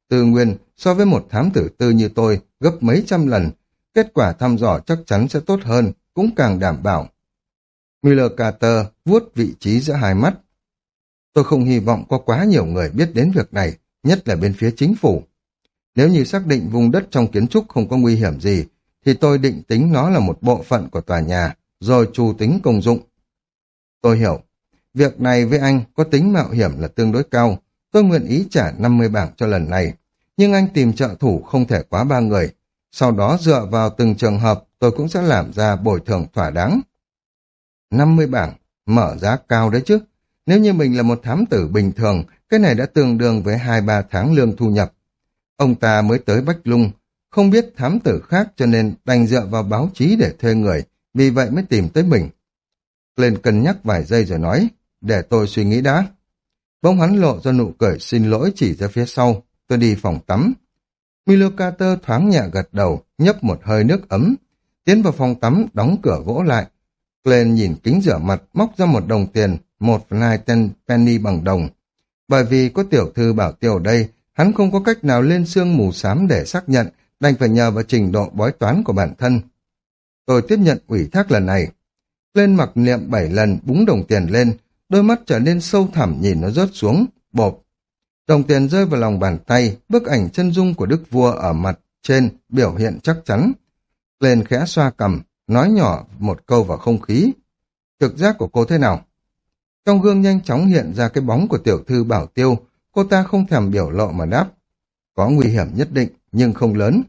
tư nguyên so với một thám tử tư như tôi gấp mấy trăm lần. Kết quả thăm dò chắc chắn sẽ tốt hơn, cũng càng đảm bảo. Miller Carter vuốt vị trí giữa hai mắt. Tôi không hy vọng có quá nhiều người biết đến việc này, nhất là bên phía chính phủ. Nếu như xác định vùng đất trong kiến trúc không có nguy hiểm gì, thì tôi định tính nó là một bộ phận của tòa nhà, rồi trù tính công dụng. Tôi hiểu, việc này với anh có tính mạo hiểm là tương đối cao, tôi nguyện ý trả 50 bảng cho lần này, nhưng anh tìm trợ thủ không thể quá ba người. Sau đó dựa vào từng trường hợp, tôi cũng sẽ làm ra bồi thường thỏa đáng. 50 bảng, mở giá cao đấy chứ. Nếu như mình là một thám tử bình thường, cái này đã tương đương với 2-3 tháng lương thu nhập. Ông ta mới tới Bách Lung, không biết thám tử khác cho nên đành dựa vào báo chí để thuê người, vì vậy mới tìm tới mình. Lên cân nhắc vài giây rồi nói, để tôi suy nghĩ đã. Bỗng hắn lộ ra nụ cười xin lỗi chỉ ra phía sau, tôi đi phòng tắm. Milo Carter thoáng nhẹ gật đầu, nhấp một hơi nước ấm. tiến vào phòng tắm, đóng cửa gỗ lại. Glenn nhìn kính rửa mặt, móc ra một đồng tiền, một phần hai ten penny bằng đồng. Bởi vì có tiểu thư bảo tiêu ở đây, hắn không có cách nào lên xương mù xám để xác nhận, đành phải nhờ vào trình độ bói toán của bản thân. Tôi tiếp nhận ủy thác lần này. Lên mặc niệm bảy lần, búng đồng tiền lên, đôi mắt trở nên sâu thẳm nhìn nó rớt xuống, bộp. Đồng tiền rơi vào lòng bàn tay, bức ảnh chân dung của đức vua ở mặt trên biểu hiện chắc chắn. Lên khẽ xoa cầm, nói nhỏ một câu vào không khí. thực giác của cô thế nào? Trong gương nhanh chóng hiện ra cái bóng của tiểu thư bảo tiêu, cô ta không thèm biểu lộ mà đáp. Có nguy hiểm nhất định, nhưng không lớn.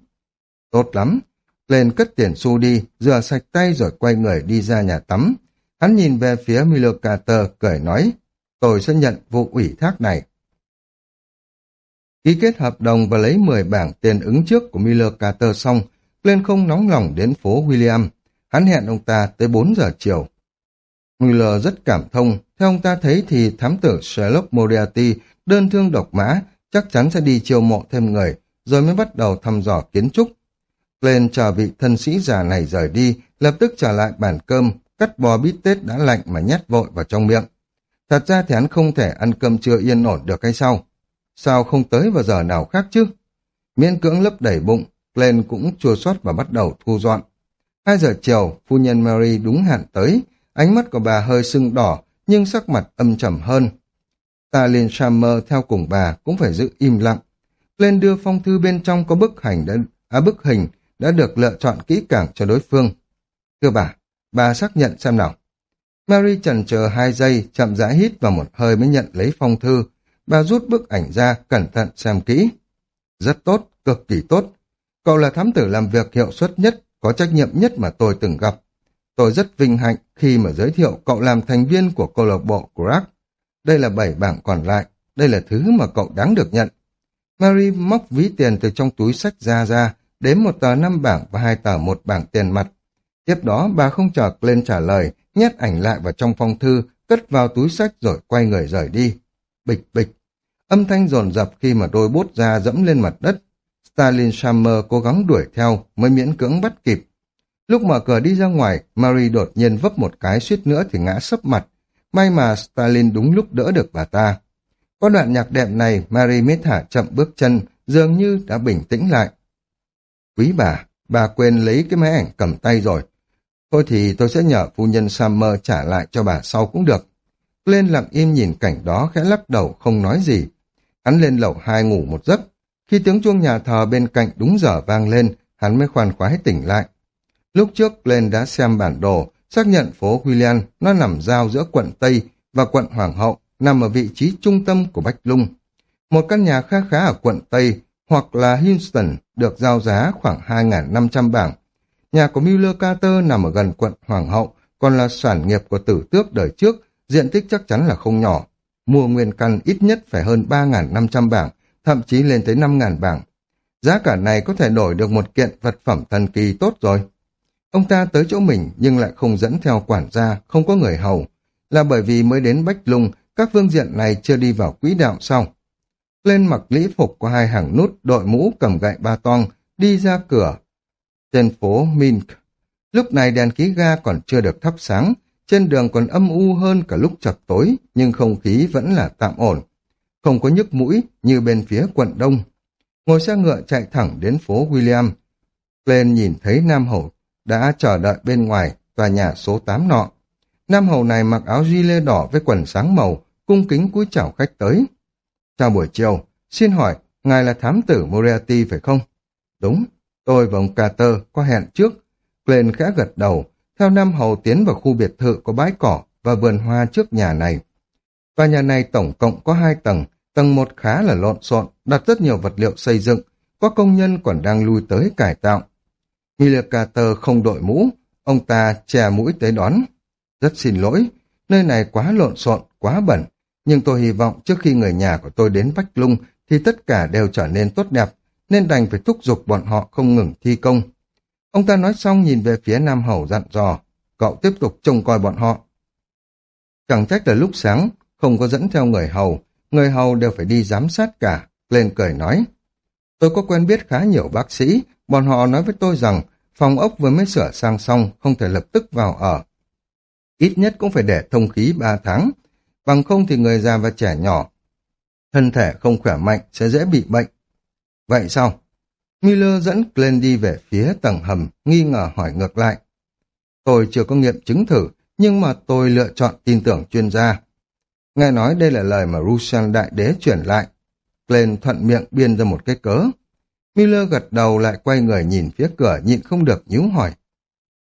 Tốt lắm. Lên cất tiền xu đi, rửa sạch tay rồi quay người đi ra nhà tắm. Hắn nhìn về phía Miller Carter, cười nói, tôi sẽ nhận vụ ủy thác này. Ký kết hợp đồng và lấy 10 bảng tiền ứng trước của Miller Carter xong, lên không nóng lòng đến phố William. Hắn hẹn ông ta tới 4 giờ chiều. Miller rất cảm thông, theo ông ta thấy thì thám tử Sherlock Moriarty đơn thương độc mã chắc chắn sẽ đi chiêu mộ thêm người, rồi mới bắt đầu thăm dò kiến trúc. Lên chờ vị thân sĩ già này rời đi, lập tức trở lại bàn cơm, cắt bò bít tết đã lạnh mà nhét vội vào trong miệng. Thật ra thì hắn không thể ăn cơm trưa yên ổn được hay sao? Sao không tới vào giờ nào khác chứ? Miễn cưỡng lấp đầy bụng, Glenn cũng chua xót và bắt đầu thu dọn. Hai giờ chiều, phu nhân Mary đúng hạn tới, ánh mắt của bà hơi sưng đỏ, nhưng sắc mặt âm trầm hơn. Ta liền Shammer theo cùng bà cũng phải giữ im lặng lên đưa phong thư bên trong có bức hình đã, à, bức hình đã được lựa chọn kỹ càng cho đối phương. Thưa bà, bà xác nhận xem nào. Mary chần chờ hai giây, chậm rãi hít vào một hơi mới nhận lấy phong thư. Bà rút bức ảnh ra, cẩn thận xem kỹ. Rất tốt, cực kỳ tốt. Cậu là thám tử làm việc hiệu suất nhất, có trách nhiệm nhất mà tôi từng gặp. Tôi rất vinh hạnh khi mà giới thiệu cậu làm thành viên của câu lạc bộ Crack. Đây là bảy bảng còn lại, đây là thứ mà cậu đáng được nhận. Mary móc ví tiền từ trong túi sách ra ra, đếm một tờ năm bảng và hai tờ một bảng tiền mặt. Tiếp đó bà không chờ lên trả lời, nhét ảnh lại vào trong phong thư, cất vào túi sách rồi quay người rời đi. Bịch bịch. Âm thanh rồn rập khi mà đôi bút ra dẫm lên mặt đất. Stalin Shammer cố gắng đuổi theo mới miễn cưỡng bắt kịp. Lúc mở cửa đi ra ngoài, Mary đột nhiên vấp một cái suýt nữa thì ngã sấp mặt. May mà Stalin đúng lúc đỡ được bà ta. Có đoạn nhạc đệm này, Mary mới thả chậm bước chân, dường như đã bình tĩnh lại. Quý bà, bà quên lấy cái máy ảnh cầm tay rồi. Thôi thì tôi sẽ nhờ phu nhân Summer trả lại cho bà sau cũng được. Lên lặng im nhìn cảnh đó khẽ lắc đầu không nói gì. Hắn lên lầu hai ngủ một giấc. Khi tiếng chuông nhà thờ bên cạnh đúng giờ vang lên, hắn mới khoan khoái tỉnh lại. Lúc trước lên đã xem bản đồ, xác nhận phố William nó nằm giao giữa quận Tây và quận Hoàng hậu, nằm ở vị trí trung tâm của Bách Lung. Một căn nhà khá khá ở quận Tây hoặc là Houston được giao giá khoảng 2.500 bảng. Nhà của Miller Carter nằm ở gần quận Hoàng hậu, còn là sản nghiệp của tử tước đời trước, diện tích chắc chắn là không nhỏ. Mua nguyên căn ít nhất phải hơn 3.500 bảng, thậm chí lên tới 5.000 bảng. Giá cả này có thể đổi được một kiện vật phẩm thần kỳ tốt rồi. Ông ta tới chỗ mình nhưng lại không dẫn theo quản gia, không có người hầu. Là bởi vì mới đến Bách Lung, các phương diện này chưa đi vào quỹ đạo sau. Lên mặc lĩ phục có hai hàng nút, đội mũ cầm gậy ba toang, đi ra cửa. Trên phố Mink. Lúc này đèn khí ga còn chưa được thắp sáng, trên đường còn âm u hơn cả lúc chập tối, nhưng không khí vẫn là tạm ổn. Không có nhức mũi như bên phía quận Đông. Ngồi xe ngựa chạy thẳng đến phố William. Lên nhìn thấy Nam Hậu đã chờ đợi bên ngoài tòa nhà số 8 nọ. Nam hầu này mặc áo duy lê đỏ với quần sáng màu, cung kính cúi chào khách tới. Chào buổi chiều, xin hỏi, ngài là thám tử Moriarty phải không? Đúng, tôi và ông Carter có hẹn trước. Glenn khẽ gật đầu, theo Nam hầu tiến vào khu biệt thự có bãi cỏ và vườn hoa trước nhà này. Và nhà này tổng cộng có hai tầng, tầng một khá là lộn xộn, đặt rất nhiều vật liệu xây dựng, có công nhân còn đang lui tới cải tạo. Miller Carter không đội mũ, ông ta chè mũi tới đón. Rất xin lỗi, nơi này quá lộn xộn, quá bẩn, nhưng tôi hy vọng trước khi người nhà của tôi đến Bách Lung thì tất cả đều trở nên tốt đẹp, nên đành phải thúc giục bọn họ không ngừng thi công. Ông ta nói xong nhìn về phía Nam Hầu dặn dò, cậu tiếp tục trông coi bọn họ. Chẳng trách là lúc sáng, không có dẫn theo người hầu, người hầu đều phải đi giám sát cả, lên cười nói. Tôi có quen biết khá nhiều bác sĩ, bọn họ nói với tôi rằng phòng ốc vừa mới sửa sang xong, không thể lập tức vào ở. Ít nhất cũng phải để thông khí 3 tháng, bằng không thì người già và trẻ nhỏ, thân thể không khỏe mạnh sẽ dễ bị bệnh. Vậy sao? Miller dẫn Glenn đi về phía tầng hầm, nghi ngờ hỏi ngược lại. Tôi chưa có nghiệm chứng thử, nhưng mà tôi lựa chọn tin tưởng chuyên gia. Nghe nói đây là lời mà Russian đại đế chuyển lại. Glenn thuận miệng biên ra một cái cớ. Miller gật đầu lại quay người nhìn phía cửa nhịn không được nhíu hỏi.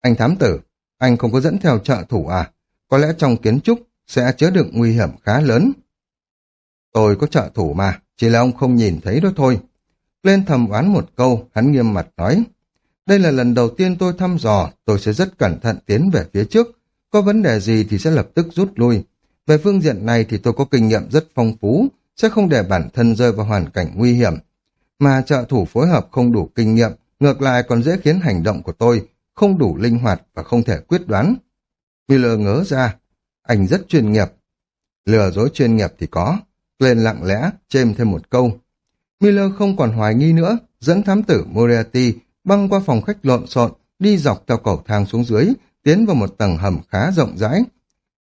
Anh thám tử, anh không có dẫn theo trợ thủ à? Có lẽ trong kiến trúc sẽ chứa đựng nguy hiểm khá lớn. Tôi có trợ thủ mà, chỉ là ông không nhìn thấy đó thôi. Lên thầm oán một câu, hắn nghiêm mặt nói. Đây là lần đầu tiên tôi thăm dò, tôi sẽ rất cẩn thận tiến về phía trước. Có vấn đề gì thì sẽ lập tức rút lui. Về phương diện này thì tôi có kinh nghiệm rất phong phú, sẽ không để bản thân rơi vào hoàn cảnh nguy hiểm. Mà trợ thủ phối hợp không đủ kinh nghiệm, ngược lại còn dễ khiến hành động của tôi không đủ linh hoạt và không thể quyết đoán. Miller ngớ ra, anh rất chuyên nghiệp. Lừa dối chuyên nghiệp thì có, lên lặng lẽ, chêm thêm một câu. Miller không còn hoài nghi nữa, dẫn thám tử Moriarty băng qua phòng khách lộn xộn, đi dọc theo cầu thang xuống dưới, tiến vào một tầng hầm khá rộng rãi.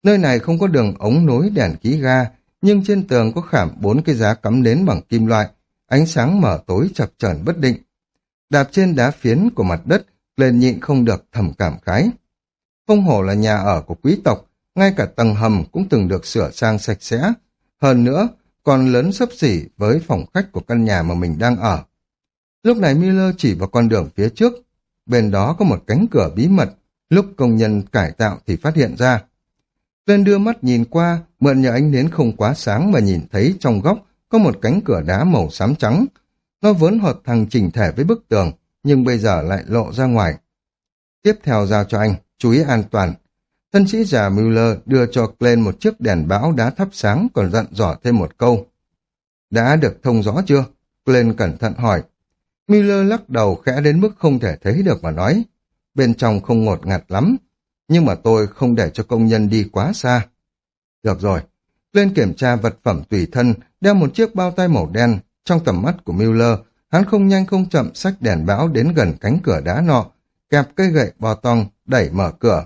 Nơi này không có đường ống nối đèn khí ga, nhưng trên tường có khảm bốn cái giá cắm nến bằng kim loại, ánh sáng mở tối chập chờn bất định. Đạp trên đá phiến của mặt đất, lên nhịn không được thầm cảm khái. Không hổ là nhà ở của quý tộc, ngay cả tầng hầm cũng từng được sửa sang sạch sẽ. Hơn nữa, còn lớn sấp xỉ với phòng khách của căn nhà mà mình đang ở. Lúc này Miller chỉ vào con đường phía trước, bên đó có một cánh cửa bí mật, lúc công nhân cải tạo thì phát hiện ra. Lên đưa mắt nhìn qua, mượn nhờ ánh nến không quá sáng mà nhìn thấy trong góc có một cánh cửa đá màu xám trắng. Nó vốn hợp thằng chỉnh thể với bức tường, nhưng bây giờ lại lộ ra ngoài. Tiếp theo giao cho anh, chú ý an toàn, Thân sĩ già Müller đưa cho Glenn một chiếc đèn bão đá thắp sáng còn dặn dò thêm một câu. Đã được thông rõ chưa? Glenn cẩn thận hỏi. Miller lắc đầu khẽ đến mức không thể thấy được mà nói. Bên trong không ngột ngạt lắm, nhưng mà tôi không để cho công nhân đi quá xa. Được rồi. Glenn kiểm tra vật phẩm tùy thân, đeo một chiếc bao tay màu đen. Trong tầm mắt của Miller, hắn không nhanh không chậm xách đèn bão đến gần cánh cửa đá nọ, kẹp cây gậy bò tòng, đẩy mở cửa,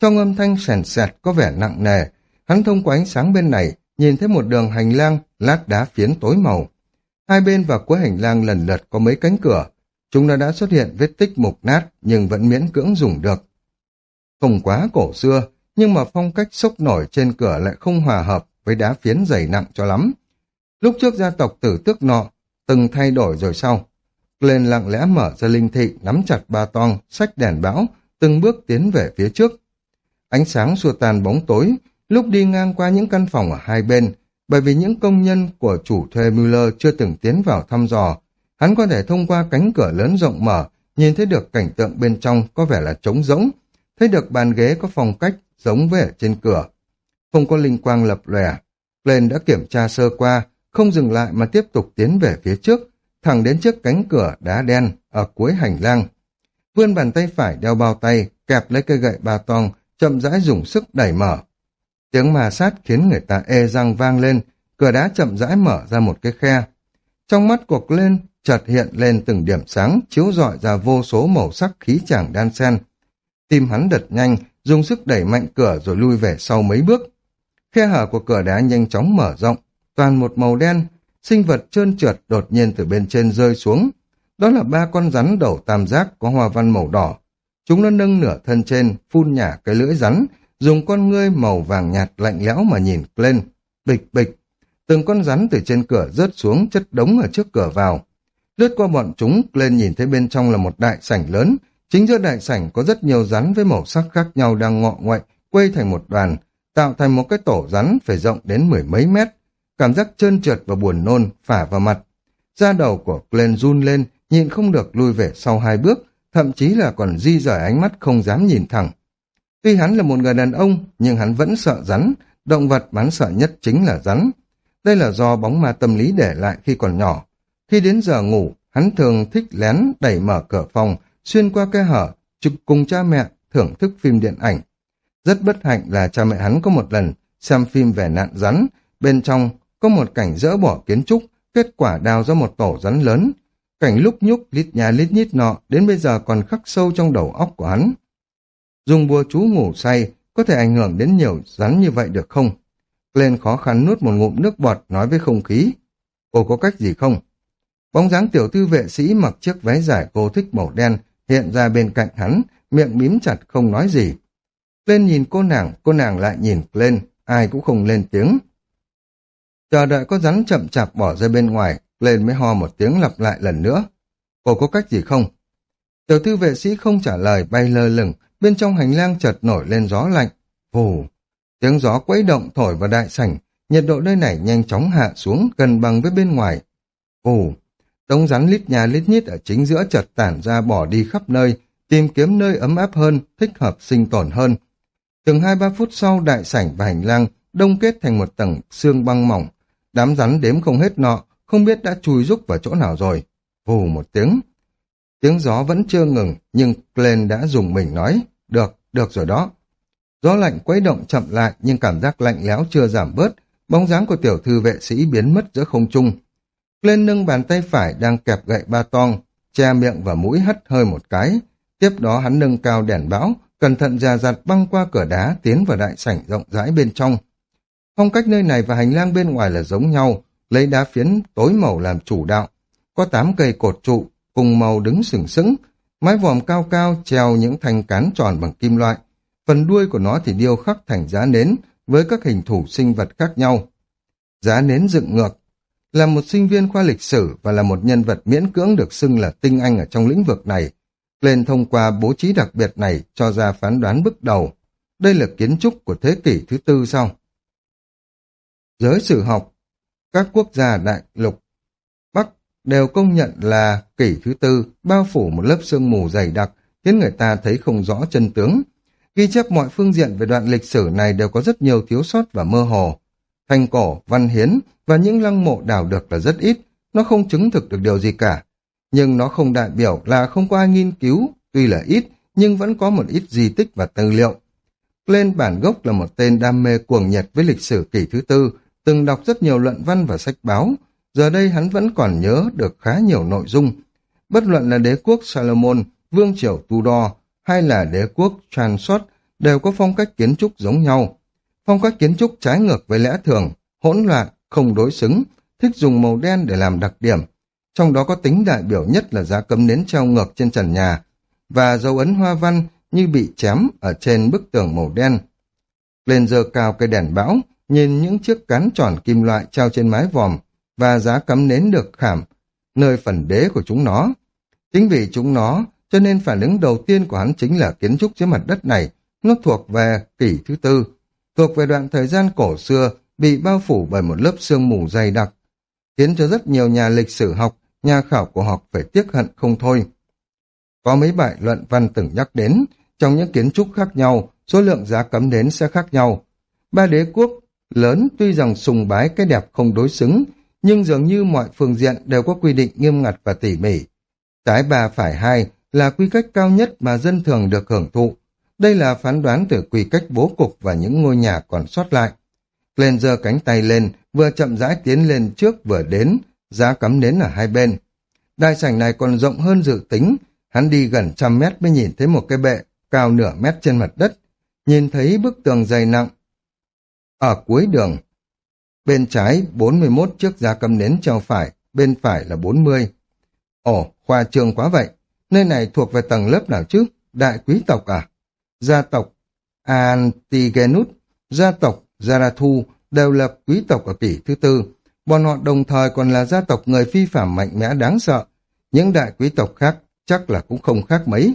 trong âm thanh sèn sẹt có vẻ nặng nề, hắn thông qua ánh sáng bên này, nhìn thấy một đường hành lang lát đá phiến tối màu. Hai bên và cuối hành lang lần lượt có mấy cánh cửa. Chúng đã đã xuất hiện vết tích mục nát nhưng vẫn miễn cưỡng dùng được. Không quá cổ xưa, nhưng mà phong cách sốc nổi trên cửa lại không hòa hợp với đá phiến dày nặng cho lắm. Lúc trước gia tộc tử tước nọ, từng thay đổi rồi sau. Lên lặng lẽ mở ra linh thị, nắm chặt ba tong, sách đèn bão, từng bước tiến về phía trước. Ánh sáng xua tan bóng tối, lúc đi ngang qua những căn phòng ở hai bên, bởi vì những công nhân của chủ thuê Müller chưa từng tiến vào thăm dò, hắn có thể thông qua cánh cửa lớn rộng mở, nhìn thấy được cảnh tượng bên trong có vẻ là trống rỗng, thấy được bàn ghế có phong cách giống với ở trên cửa. Không có linh quang lập lòe, Glenn đã kiểm tra sơ qua, không dừng lại mà tiếp tục tiến về phía trước, thẳng đến trước cánh cửa đá đen ở cuối hành lang. Vươn bàn tay phải đeo bao tay, kẹp lấy cây gậy ba tong, chậm rãi dùng sức đẩy mở. Tiếng ma sát khiến người ta ê răng vang lên, cửa đá chậm rãi mở ra một cái khe. Trong mắt cuộc lên, chợt hiện lên từng điểm sáng, chiếu rọi ra vô số màu sắc khí chàng đan sen. Tim hắn đật nhanh, dùng sức đẩy mạnh cửa rồi lui về sau mấy bước. Khe hở của cửa đá nhanh chóng mở rộng, toàn một màu đen, sinh vật trơn trượt đột nhiên từ bên trên rơi xuống. Đó là ba con rắn đầu tam giác có hoa văn màu đỏ, Chúng nó nâng nửa thân trên, phun nhả cái lưỡi rắn, dùng con ngươi màu vàng nhạt lạnh lẽo mà nhìn lên. Bịch bịch, từng con rắn từ trên cửa rớt xuống chất đống ở trước cửa vào. Lướt qua bọn chúng, lên nhìn thấy bên trong là một đại sảnh lớn. Chính giữa đại sảnh có rất nhiều rắn với màu sắc khác nhau đang ngọ ngoại, quây thành một đoàn, tạo thành một cái tổ rắn phải rộng đến mười mấy mét. Cảm giác trơn trượt và buồn nôn phả vào mặt. Da đầu của Glenn run lên, nhịn không được lui về sau hai bước, thậm chí là còn di rời ánh mắt không dám nhìn thẳng. Tuy hắn là một người đàn ông, nhưng hắn vẫn sợ rắn, động vật bán hắn sợ nhất chính là rắn. Đây là do bóng ma tâm lý để lại khi còn nhỏ. Khi đến giờ ngủ, hắn thường thích lén đẩy mở cửa phòng, xuyên qua cái hở, chụp cùng cha mẹ thưởng thức phim điện ảnh. Rất bất hạnh là cha mẹ hắn có một lần xem phim về nạn rắn, bên trong có một cảnh dỡ bỏ kiến trúc, kết quả đào ra một tổ rắn lớn. Cảnh lúc nhúc lít nhà lít nhít nọ đến bây giờ còn khắc sâu trong đầu óc của hắn. Dùng bùa chú ngủ say có thể ảnh hưởng đến nhiều rắn như vậy được không? Lên khó khăn nuốt một ngụm nước bọt nói với không khí. Cô có cách gì không? Bóng dáng tiểu thư vệ sĩ mặc chiếc váy dài cô thích màu đen hiện ra bên cạnh hắn, miệng mím chặt không nói gì. Lên nhìn cô nàng, cô nàng lại nhìn lên, ai cũng không lên tiếng. Chờ đợi có rắn chậm chạp bỏ ra bên ngoài, lên mới ho một tiếng lặp lại lần nữa. Cô có cách gì không? Tiểu thư vệ sĩ không trả lời bay lơ lửng, bên trong hành lang chợt nổi lên gió lạnh. Vù! Tiếng gió quấy động thổi vào đại sảnh, nhiệt độ nơi này nhanh chóng hạ xuống gần bằng với bên ngoài. Vù! Tống rắn lít nhà lít nhít ở chính giữa chợt tản ra bỏ đi khắp nơi, tìm kiếm nơi ấm áp hơn, thích hợp sinh tồn hơn. Từng hai ba phút sau đại sảnh và hành lang đông kết thành một tầng xương băng mỏng. Đám rắn đếm không hết nọ, không biết đã chui rúc vào chỗ nào rồi. Vù một tiếng. Tiếng gió vẫn chưa ngừng, nhưng Glenn đã dùng mình nói, được, được rồi đó. Gió lạnh quấy động chậm lại nhưng cảm giác lạnh lẽo chưa giảm bớt, bóng dáng của tiểu thư vệ sĩ biến mất giữa không trung. Glenn nâng bàn tay phải đang kẹp gậy ba tong, che miệng và mũi hất hơi một cái. Tiếp đó hắn nâng cao đèn bão, cẩn thận già giặt băng qua cửa đá tiến vào đại sảnh rộng rãi bên trong. Phong cách nơi này và hành lang bên ngoài là giống nhau, lấy đá phiến tối màu làm chủ đạo. Có tám cây cột trụ, cùng màu đứng sừng sững, mái vòm cao cao treo những thanh cán tròn bằng kim loại. Phần đuôi của nó thì điêu khắc thành giá nến với các hình thủ sinh vật khác nhau. Giá nến dựng ngược, là một sinh viên khoa lịch sử và là một nhân vật miễn cưỡng được xưng là tinh anh ở trong lĩnh vực này. Lên thông qua bố trí đặc biệt này cho ra phán đoán bước đầu. Đây là kiến trúc của thế kỷ thứ tư sau. Giới sử học, các quốc gia đại lục Bắc đều công nhận là kỷ thứ tư bao phủ một lớp sương mù dày đặc khiến người ta thấy không rõ chân tướng. Ghi chép mọi phương diện về đoạn lịch sử này đều có rất nhiều thiếu sót và mơ hồ. Thành cổ, văn hiến và những lăng mộ đào được là rất ít, nó không chứng thực được điều gì cả. Nhưng nó không đại biểu là không có ai nghiên cứu, tuy là ít, nhưng vẫn có một ít di tích và tư liệu. Lên bản gốc là một tên đam mê cuồng nhiệt với lịch sử kỷ thứ tư, từng đọc rất nhiều luận văn và sách báo, giờ đây hắn vẫn còn nhớ được khá nhiều nội dung. Bất luận là đế quốc Salomon, vương triều Tudor hay là đế quốc Transot đều có phong cách kiến trúc giống nhau. Phong cách kiến trúc trái ngược với lẽ thường, hỗn loạn, không đối xứng, thích dùng màu đen để làm đặc điểm. Trong đó có tính đại biểu nhất là giá cấm nến treo ngược trên trần nhà và dấu ấn hoa văn như bị chém ở trên bức tường màu đen. Lên giờ cao cây đèn bão, nhìn những chiếc cán tròn kim loại treo trên mái vòm và giá cắm nến được khảm, nơi phần đế của chúng nó. Chính vì chúng nó, cho nên phản ứng đầu tiên của hắn chính là kiến trúc dưới mặt đất này, nó thuộc về kỷ thứ tư, thuộc về đoạn thời gian cổ xưa bị bao phủ bởi một lớp sương mù dày đặc, khiến cho rất nhiều nhà lịch sử học, nhà khảo cổ học phải tiếc hận không thôi. Có mấy bài luận văn từng nhắc đến, trong những kiến trúc khác nhau, số lượng giá cấm đến sẽ khác nhau. Ba đế quốc lớn tuy rằng sùng bái cái đẹp không đối xứng, nhưng dường như mọi phương diện đều có quy định nghiêm ngặt và tỉ mỉ. Trái ba phải hai là quy cách cao nhất mà dân thường được hưởng thụ. Đây là phán đoán từ quy cách bố cục và những ngôi nhà còn sót lại. Lên giơ cánh tay lên, vừa chậm rãi tiến lên trước vừa đến, giá cắm nến ở hai bên. Đại sảnh này còn rộng hơn dự tính, hắn đi gần trăm mét mới nhìn thấy một cái bệ cao nửa mét trên mặt đất, nhìn thấy bức tường dày nặng. Ở cuối đường, bên trái 41 chiếc da cầm nến treo phải, bên phải là 40. Ồ, khoa trương quá vậy, nơi này thuộc về tầng lớp nào chứ? Đại quý tộc à? Gia tộc Antigenus, gia tộc Zarathu đều là quý tộc ở kỷ thứ tư. Bọn họ đồng thời còn là gia tộc người phi phạm mạnh mẽ đáng sợ. Những đại quý tộc khác chắc là cũng không khác mấy.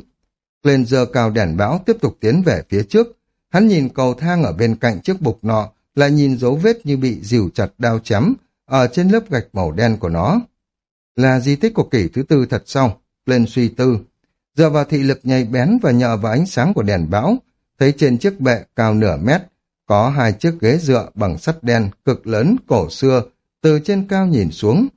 Lên giờ cao đèn bão tiếp tục tiến về phía trước. Hắn nhìn cầu thang ở bên cạnh chiếc bục nọ, lại nhìn dấu vết như bị dìu chặt đao chém ở trên lớp gạch màu đen của nó. Là di tích của kỷ thứ tư thật sao? Lên suy tư. Dựa vào thị lực nhạy bén và nhờ vào ánh sáng của đèn bão, thấy trên chiếc bệ cao nửa mét, có hai chiếc ghế dựa bằng sắt đen cực lớn cổ xưa, từ trên cao nhìn xuống.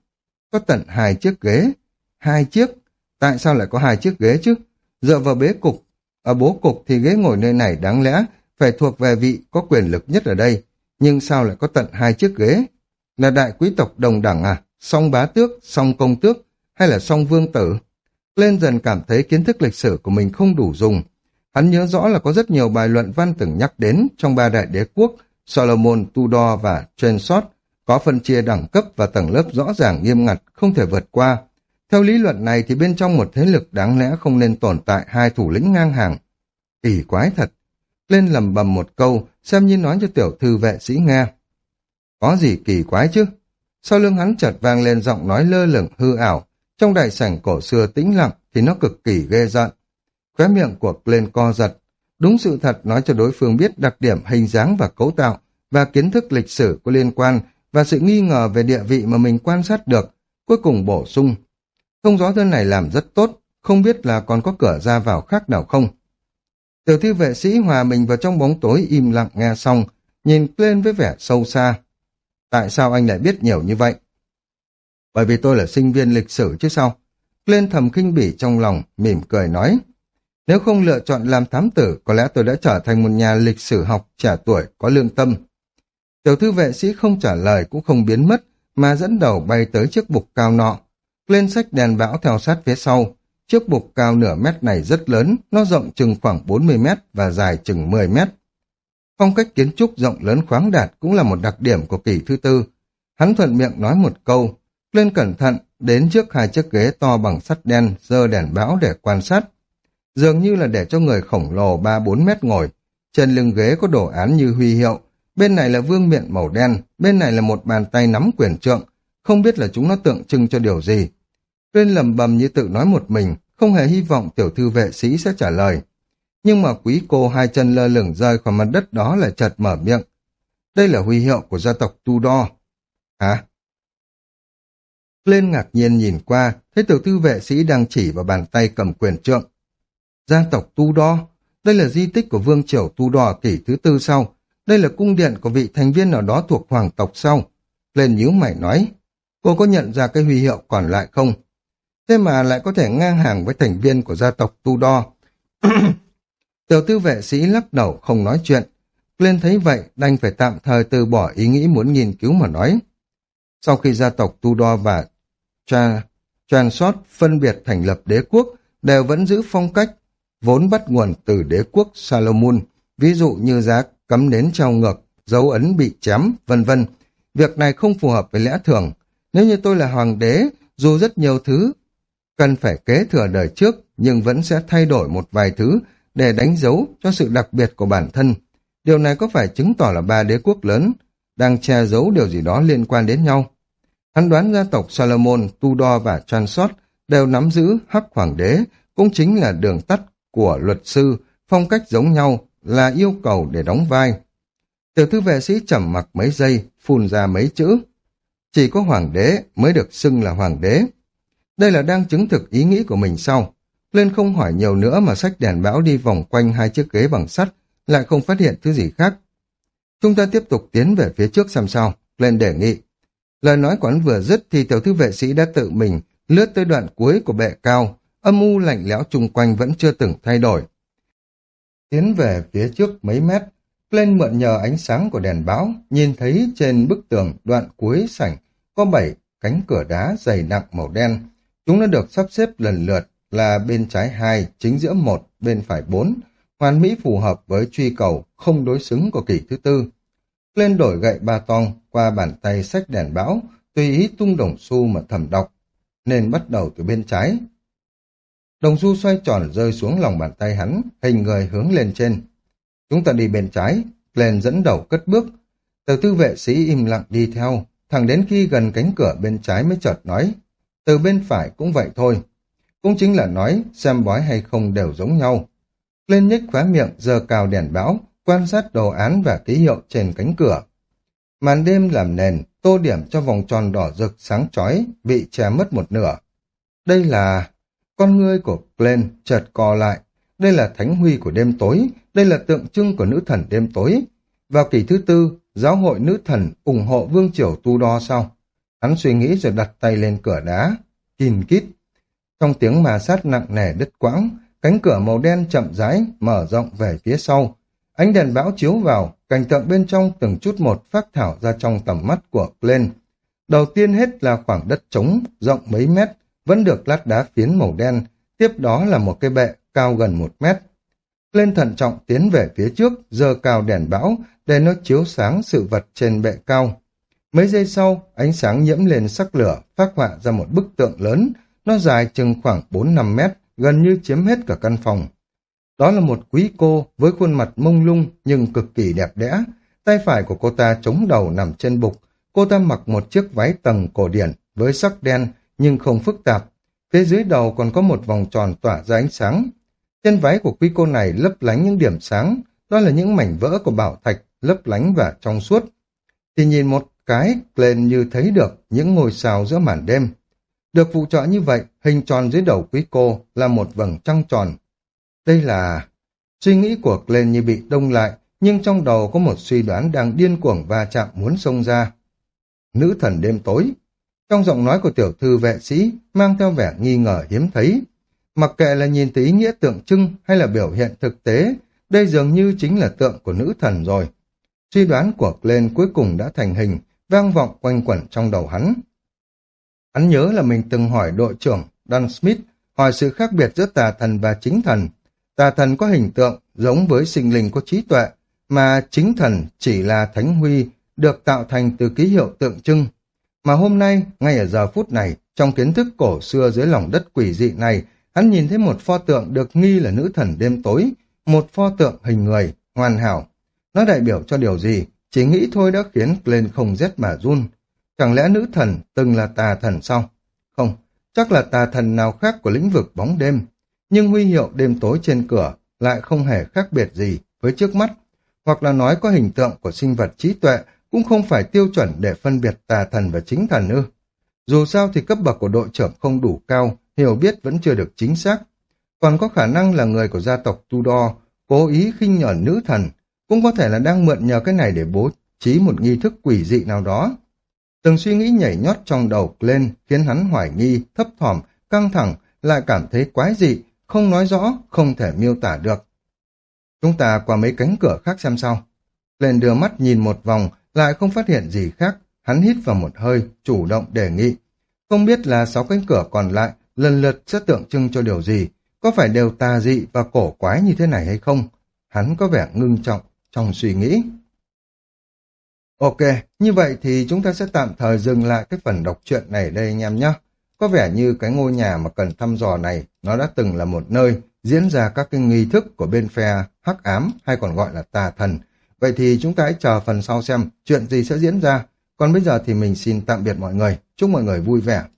Có tận hai chiếc ghế. Hai chiếc? Tại sao lại có hai chiếc ghế chứ? Dựa vào bế cục. Ở bố cục thì ghế ngồi nơi này đáng lẽ phải thuộc về vị có quyền lực nhất ở đây. Nhưng sao lại có tận hai chiếc ghế? Là đại quý tộc đồng đẳng à? Song bá tước, song công tước, hay là song vương tử? Lên dần cảm thấy kiến thức lịch sử của mình không đủ dùng. Hắn nhớ rõ là có rất nhiều bài luận văn từng nhắc đến trong ba đại đế quốc, Solomon, Tudor và Trensot, có phân chia đẳng cấp và tầng lớp rõ ràng nghiêm ngặt, không thể vượt qua. Theo lý luận này thì bên trong một thế lực đáng lẽ không nên tồn tại hai thủ lĩnh ngang hàng. Kỳ quái thật. Lên lầm bầm một câu, xem như nói cho tiểu thư vệ sĩ nghe. Có gì kỳ quái chứ? Sau lưng hắn chợt vang lên giọng nói lơ lửng hư ảo, trong đại sảnh cổ xưa tĩnh lặng thì nó cực kỳ ghê giận. Khóe miệng của lên co giật. Đúng sự thật nói cho đối phương biết đặc điểm hình dáng và cấu tạo và kiến thức lịch sử có liên quan và sự nghi ngờ về địa vị mà mình quan sát được, cuối cùng bổ sung. Thông gió thân này làm rất tốt, không biết là còn có cửa ra vào khác nào không. Tiểu thư vệ sĩ hòa mình vào trong bóng tối im lặng nghe xong, nhìn lên với vẻ sâu xa. Tại sao anh lại biết nhiều như vậy? Bởi vì tôi là sinh viên lịch sử chứ sao? Lên thầm kinh bỉ trong lòng, mỉm cười nói. Nếu không lựa chọn làm thám tử, có lẽ tôi đã trở thành một nhà lịch sử học trẻ tuổi, có lương tâm. Tiểu thư vệ sĩ không trả lời cũng không biến mất, mà dẫn đầu bay tới chiếc bục cao nọ. Lên sách đèn bão theo sát phía sau. Chiếc bục cao nửa mét này rất lớn, nó rộng chừng khoảng 40 mét và dài chừng 10 mét. Phong cách kiến trúc rộng lớn khoáng đạt cũng là một đặc điểm của kỳ thứ tư. Hắn thuận miệng nói một câu, lên cẩn thận, đến trước hai chiếc ghế to bằng sắt đen, dơ đèn bão để quan sát. Dường như là để cho người khổng lồ 3-4 mét ngồi. Trên lưng ghế có đồ án như huy hiệu, bên này là vương miện màu đen, bên này là một bàn tay nắm quyền trượng, không biết là chúng nó tượng trưng cho điều gì. Lên lầm bầm như tự nói một mình, không hề hy vọng tiểu thư vệ sĩ sẽ trả lời. Nhưng mà quý cô hai chân lơ lửng rơi khỏi mặt đất đó là chợt mở miệng. Đây là huy hiệu của gia tộc Tudor. Hả? Lên ngạc nhiên nhìn qua, thấy tiểu thư vệ sĩ đang chỉ vào bàn tay cầm quyền trượng. Gia tộc Tudor, đây là di tích của vương triều Tudor kỷ thứ tư sau. Đây là cung điện của vị thành viên nào đó thuộc hoàng tộc sau. Lên nhíu mày nói, cô có nhận ra cái huy hiệu còn lại không? Thế mà lại có thể ngang hàng với thành viên của gia tộc Tudor. Tiểu tư vệ sĩ lắc đầu không nói chuyện. Lên thấy vậy, đành phải tạm thời từ bỏ ý nghĩ muốn nghiên cứu mà nói. Sau khi gia tộc Tudor và Cha, phân biệt thành lập đế quốc, đều vẫn giữ phong cách, vốn bắt nguồn từ đế quốc Salomon, ví dụ như giá cấm nến trao ngược, dấu ấn bị chém, vân vân. Việc này không phù hợp với lẽ thường. Nếu như tôi là hoàng đế, dù rất nhiều thứ cần phải kế thừa đời trước, nhưng vẫn sẽ thay đổi một vài thứ để đánh dấu cho sự đặc biệt của bản thân. Điều này có phải chứng tỏ là ba đế quốc lớn đang che giấu điều gì đó liên quan đến nhau? Hắn đoán gia tộc Salomon, Tudor và Transot đều nắm giữ hắc hoàng đế, cũng chính là đường tắt của luật sư, phong cách giống nhau là yêu cầu để đóng vai. Tiểu thư vệ sĩ trầm mặc mấy giây, phun ra mấy chữ. Chỉ có hoàng đế mới được xưng là hoàng đế. Đây là đang chứng thực ý nghĩ của mình sau. Lên không hỏi nhiều nữa mà sách đèn bão đi vòng quanh hai chiếc ghế bằng sắt, lại không phát hiện thứ gì khác. Chúng ta tiếp tục tiến về phía trước xem sao. Lên đề nghị. Lời nói của hắn vừa dứt thì tiểu thư vệ sĩ đã tự mình lướt tới đoạn cuối của bệ cao, âm u lạnh lẽo chung quanh vẫn chưa từng thay đổi. Tiến về phía trước mấy mét, lên mượn nhờ ánh sáng của đèn báo, nhìn thấy trên bức tường đoạn cuối sảnh có bảy cánh cửa đá dày nặng màu đen. Chúng nó được sắp xếp lần lượt là bên trái hai, chính giữa một, bên phải bốn, hoàn mỹ phù hợp với truy cầu không đối xứng của kỳ thứ tư. Lên đổi gậy ba tong qua bàn tay sách đèn bão, tùy ý tung đồng xu mà thầm đọc, nên bắt đầu từ bên trái. Đồng xu xoay tròn rơi xuống lòng bàn tay hắn, hình người hướng lên trên. Chúng ta đi bên trái, lên dẫn đầu cất bước. Từ tư vệ sĩ im lặng đi theo, thẳng đến khi gần cánh cửa bên trái mới chợt nói. Từ bên phải cũng vậy thôi. Cũng chính là nói xem bói hay không đều giống nhau. Lên nhếch khóa miệng, giờ cào đèn bão, quan sát đồ án và ký hiệu trên cánh cửa. Màn đêm làm nền, tô điểm cho vòng tròn đỏ rực sáng chói bị che mất một nửa. Đây là... Con ngươi của Glenn chợt co lại. Đây là thánh huy của đêm tối, đây là tượng trưng của nữ thần đêm tối. Vào kỳ thứ tư, giáo hội nữ thần ủng hộ vương triều tu đo sau. Hắn suy nghĩ rồi đặt tay lên cửa đá. Kìn kít. Trong tiếng mà sát nặng nề đứt quãng, cánh cửa màu đen chậm rãi mở rộng về phía sau. Ánh đèn bão chiếu vào, cảnh tượng bên trong từng chút một phát thảo ra trong tầm mắt của Glenn. Đầu tiên hết là khoảng đất trống, rộng mấy mét, vẫn được lát đá phiến màu đen, tiếp đó là một cái bệ cao gần một mét. Lên thận trọng tiến về phía trước, giơ cao đèn bão để nó chiếu sáng sự vật trên bệ cao. Mấy giây sau, ánh sáng nhiễm lên sắc lửa, phát họa ra một bức tượng lớn, nó dài chừng khoảng 4-5 mét, gần như chiếm hết cả căn phòng. Đó là một quý cô với khuôn mặt mông lung nhưng cực kỳ đẹp đẽ. Tay phải của cô ta chống đầu nằm trên bục. Cô ta mặc một chiếc váy tầng cổ điển với sắc đen nhưng không phức tạp. Phía dưới đầu còn có một vòng tròn tỏa ra ánh sáng. Trên váy của quý cô này lấp lánh những điểm sáng, đó là những mảnh vỡ của bảo thạch lấp lánh và trong suốt. Thì nhìn một cái lên như thấy được những ngôi sao giữa màn đêm. Được phụ trợ như vậy, hình tròn dưới đầu quý cô là một vầng trăng tròn. Đây là... Suy nghĩ của lên như bị đông lại, nhưng trong đầu có một suy đoán đang điên cuồng va chạm muốn xông ra. Nữ thần đêm tối. Trong giọng nói của tiểu thư vệ sĩ mang theo vẻ nghi ngờ hiếm thấy. Mặc kệ là nhìn từ ý nghĩa tượng trưng hay là biểu hiện thực tế, đây dường như chính là tượng của nữ thần rồi. Suy đoán của lên cuối cùng đã thành hình, vang vọng quanh quẩn trong đầu hắn. Hắn nhớ là mình từng hỏi đội trưởng Dan Smith hỏi sự khác biệt giữa tà thần và chính thần. Tà thần có hình tượng giống với sinh linh có trí tuệ, mà chính thần chỉ là thánh huy được tạo thành từ ký hiệu tượng trưng. Mà hôm nay, ngay ở giờ phút này, trong kiến thức cổ xưa dưới lòng đất quỷ dị này, hắn nhìn thấy một pho tượng được nghi là nữ thần đêm tối, một pho tượng hình người, hoàn hảo. Nó đại biểu cho điều gì? Chỉ nghĩ thôi đã khiến lên không rét mà run. Chẳng lẽ nữ thần từng là tà thần sao? Không, chắc là tà thần nào khác của lĩnh vực bóng đêm. Nhưng huy hiệu đêm tối trên cửa lại không hề khác biệt gì với trước mắt. Hoặc là nói có hình tượng của sinh vật trí tuệ cũng không phải tiêu chuẩn để phân biệt tà thần và chính thần ư. Dù sao thì cấp bậc của đội trưởng không đủ cao, hiểu biết vẫn chưa được chính xác. Còn có khả năng là người của gia tộc Tudor cố ý khinh nhởn nữ thần, cũng có thể là đang mượn nhờ cái này để bố trí một nghi thức quỷ dị nào đó. Từng suy nghĩ nhảy nhót trong đầu lên khiến hắn hoài nghi, thấp thỏm, căng thẳng, lại cảm thấy quái dị, không nói rõ, không thể miêu tả được. Chúng ta qua mấy cánh cửa khác xem sao. Lên đưa mắt nhìn một vòng, lại không phát hiện gì khác, hắn hít vào một hơi, chủ động đề nghị. Không biết là sáu cánh cửa còn lại, lần lượt sẽ tượng trưng cho điều gì, có phải đều tà dị và cổ quái như thế này hay không? Hắn có vẻ ngưng trọng trong suy nghĩ. Ok, như vậy thì chúng ta sẽ tạm thời dừng lại cái phần đọc truyện này đây anh em nhé. Có vẻ như cái ngôi nhà mà cần thăm dò này, nó đã từng là một nơi diễn ra các cái nghi thức của bên phe hắc ám hay còn gọi là tà thần. Vậy thì chúng ta hãy chờ phần sau xem chuyện gì sẽ diễn ra. Còn bây giờ thì mình xin tạm biệt mọi người. Chúc mọi người vui vẻ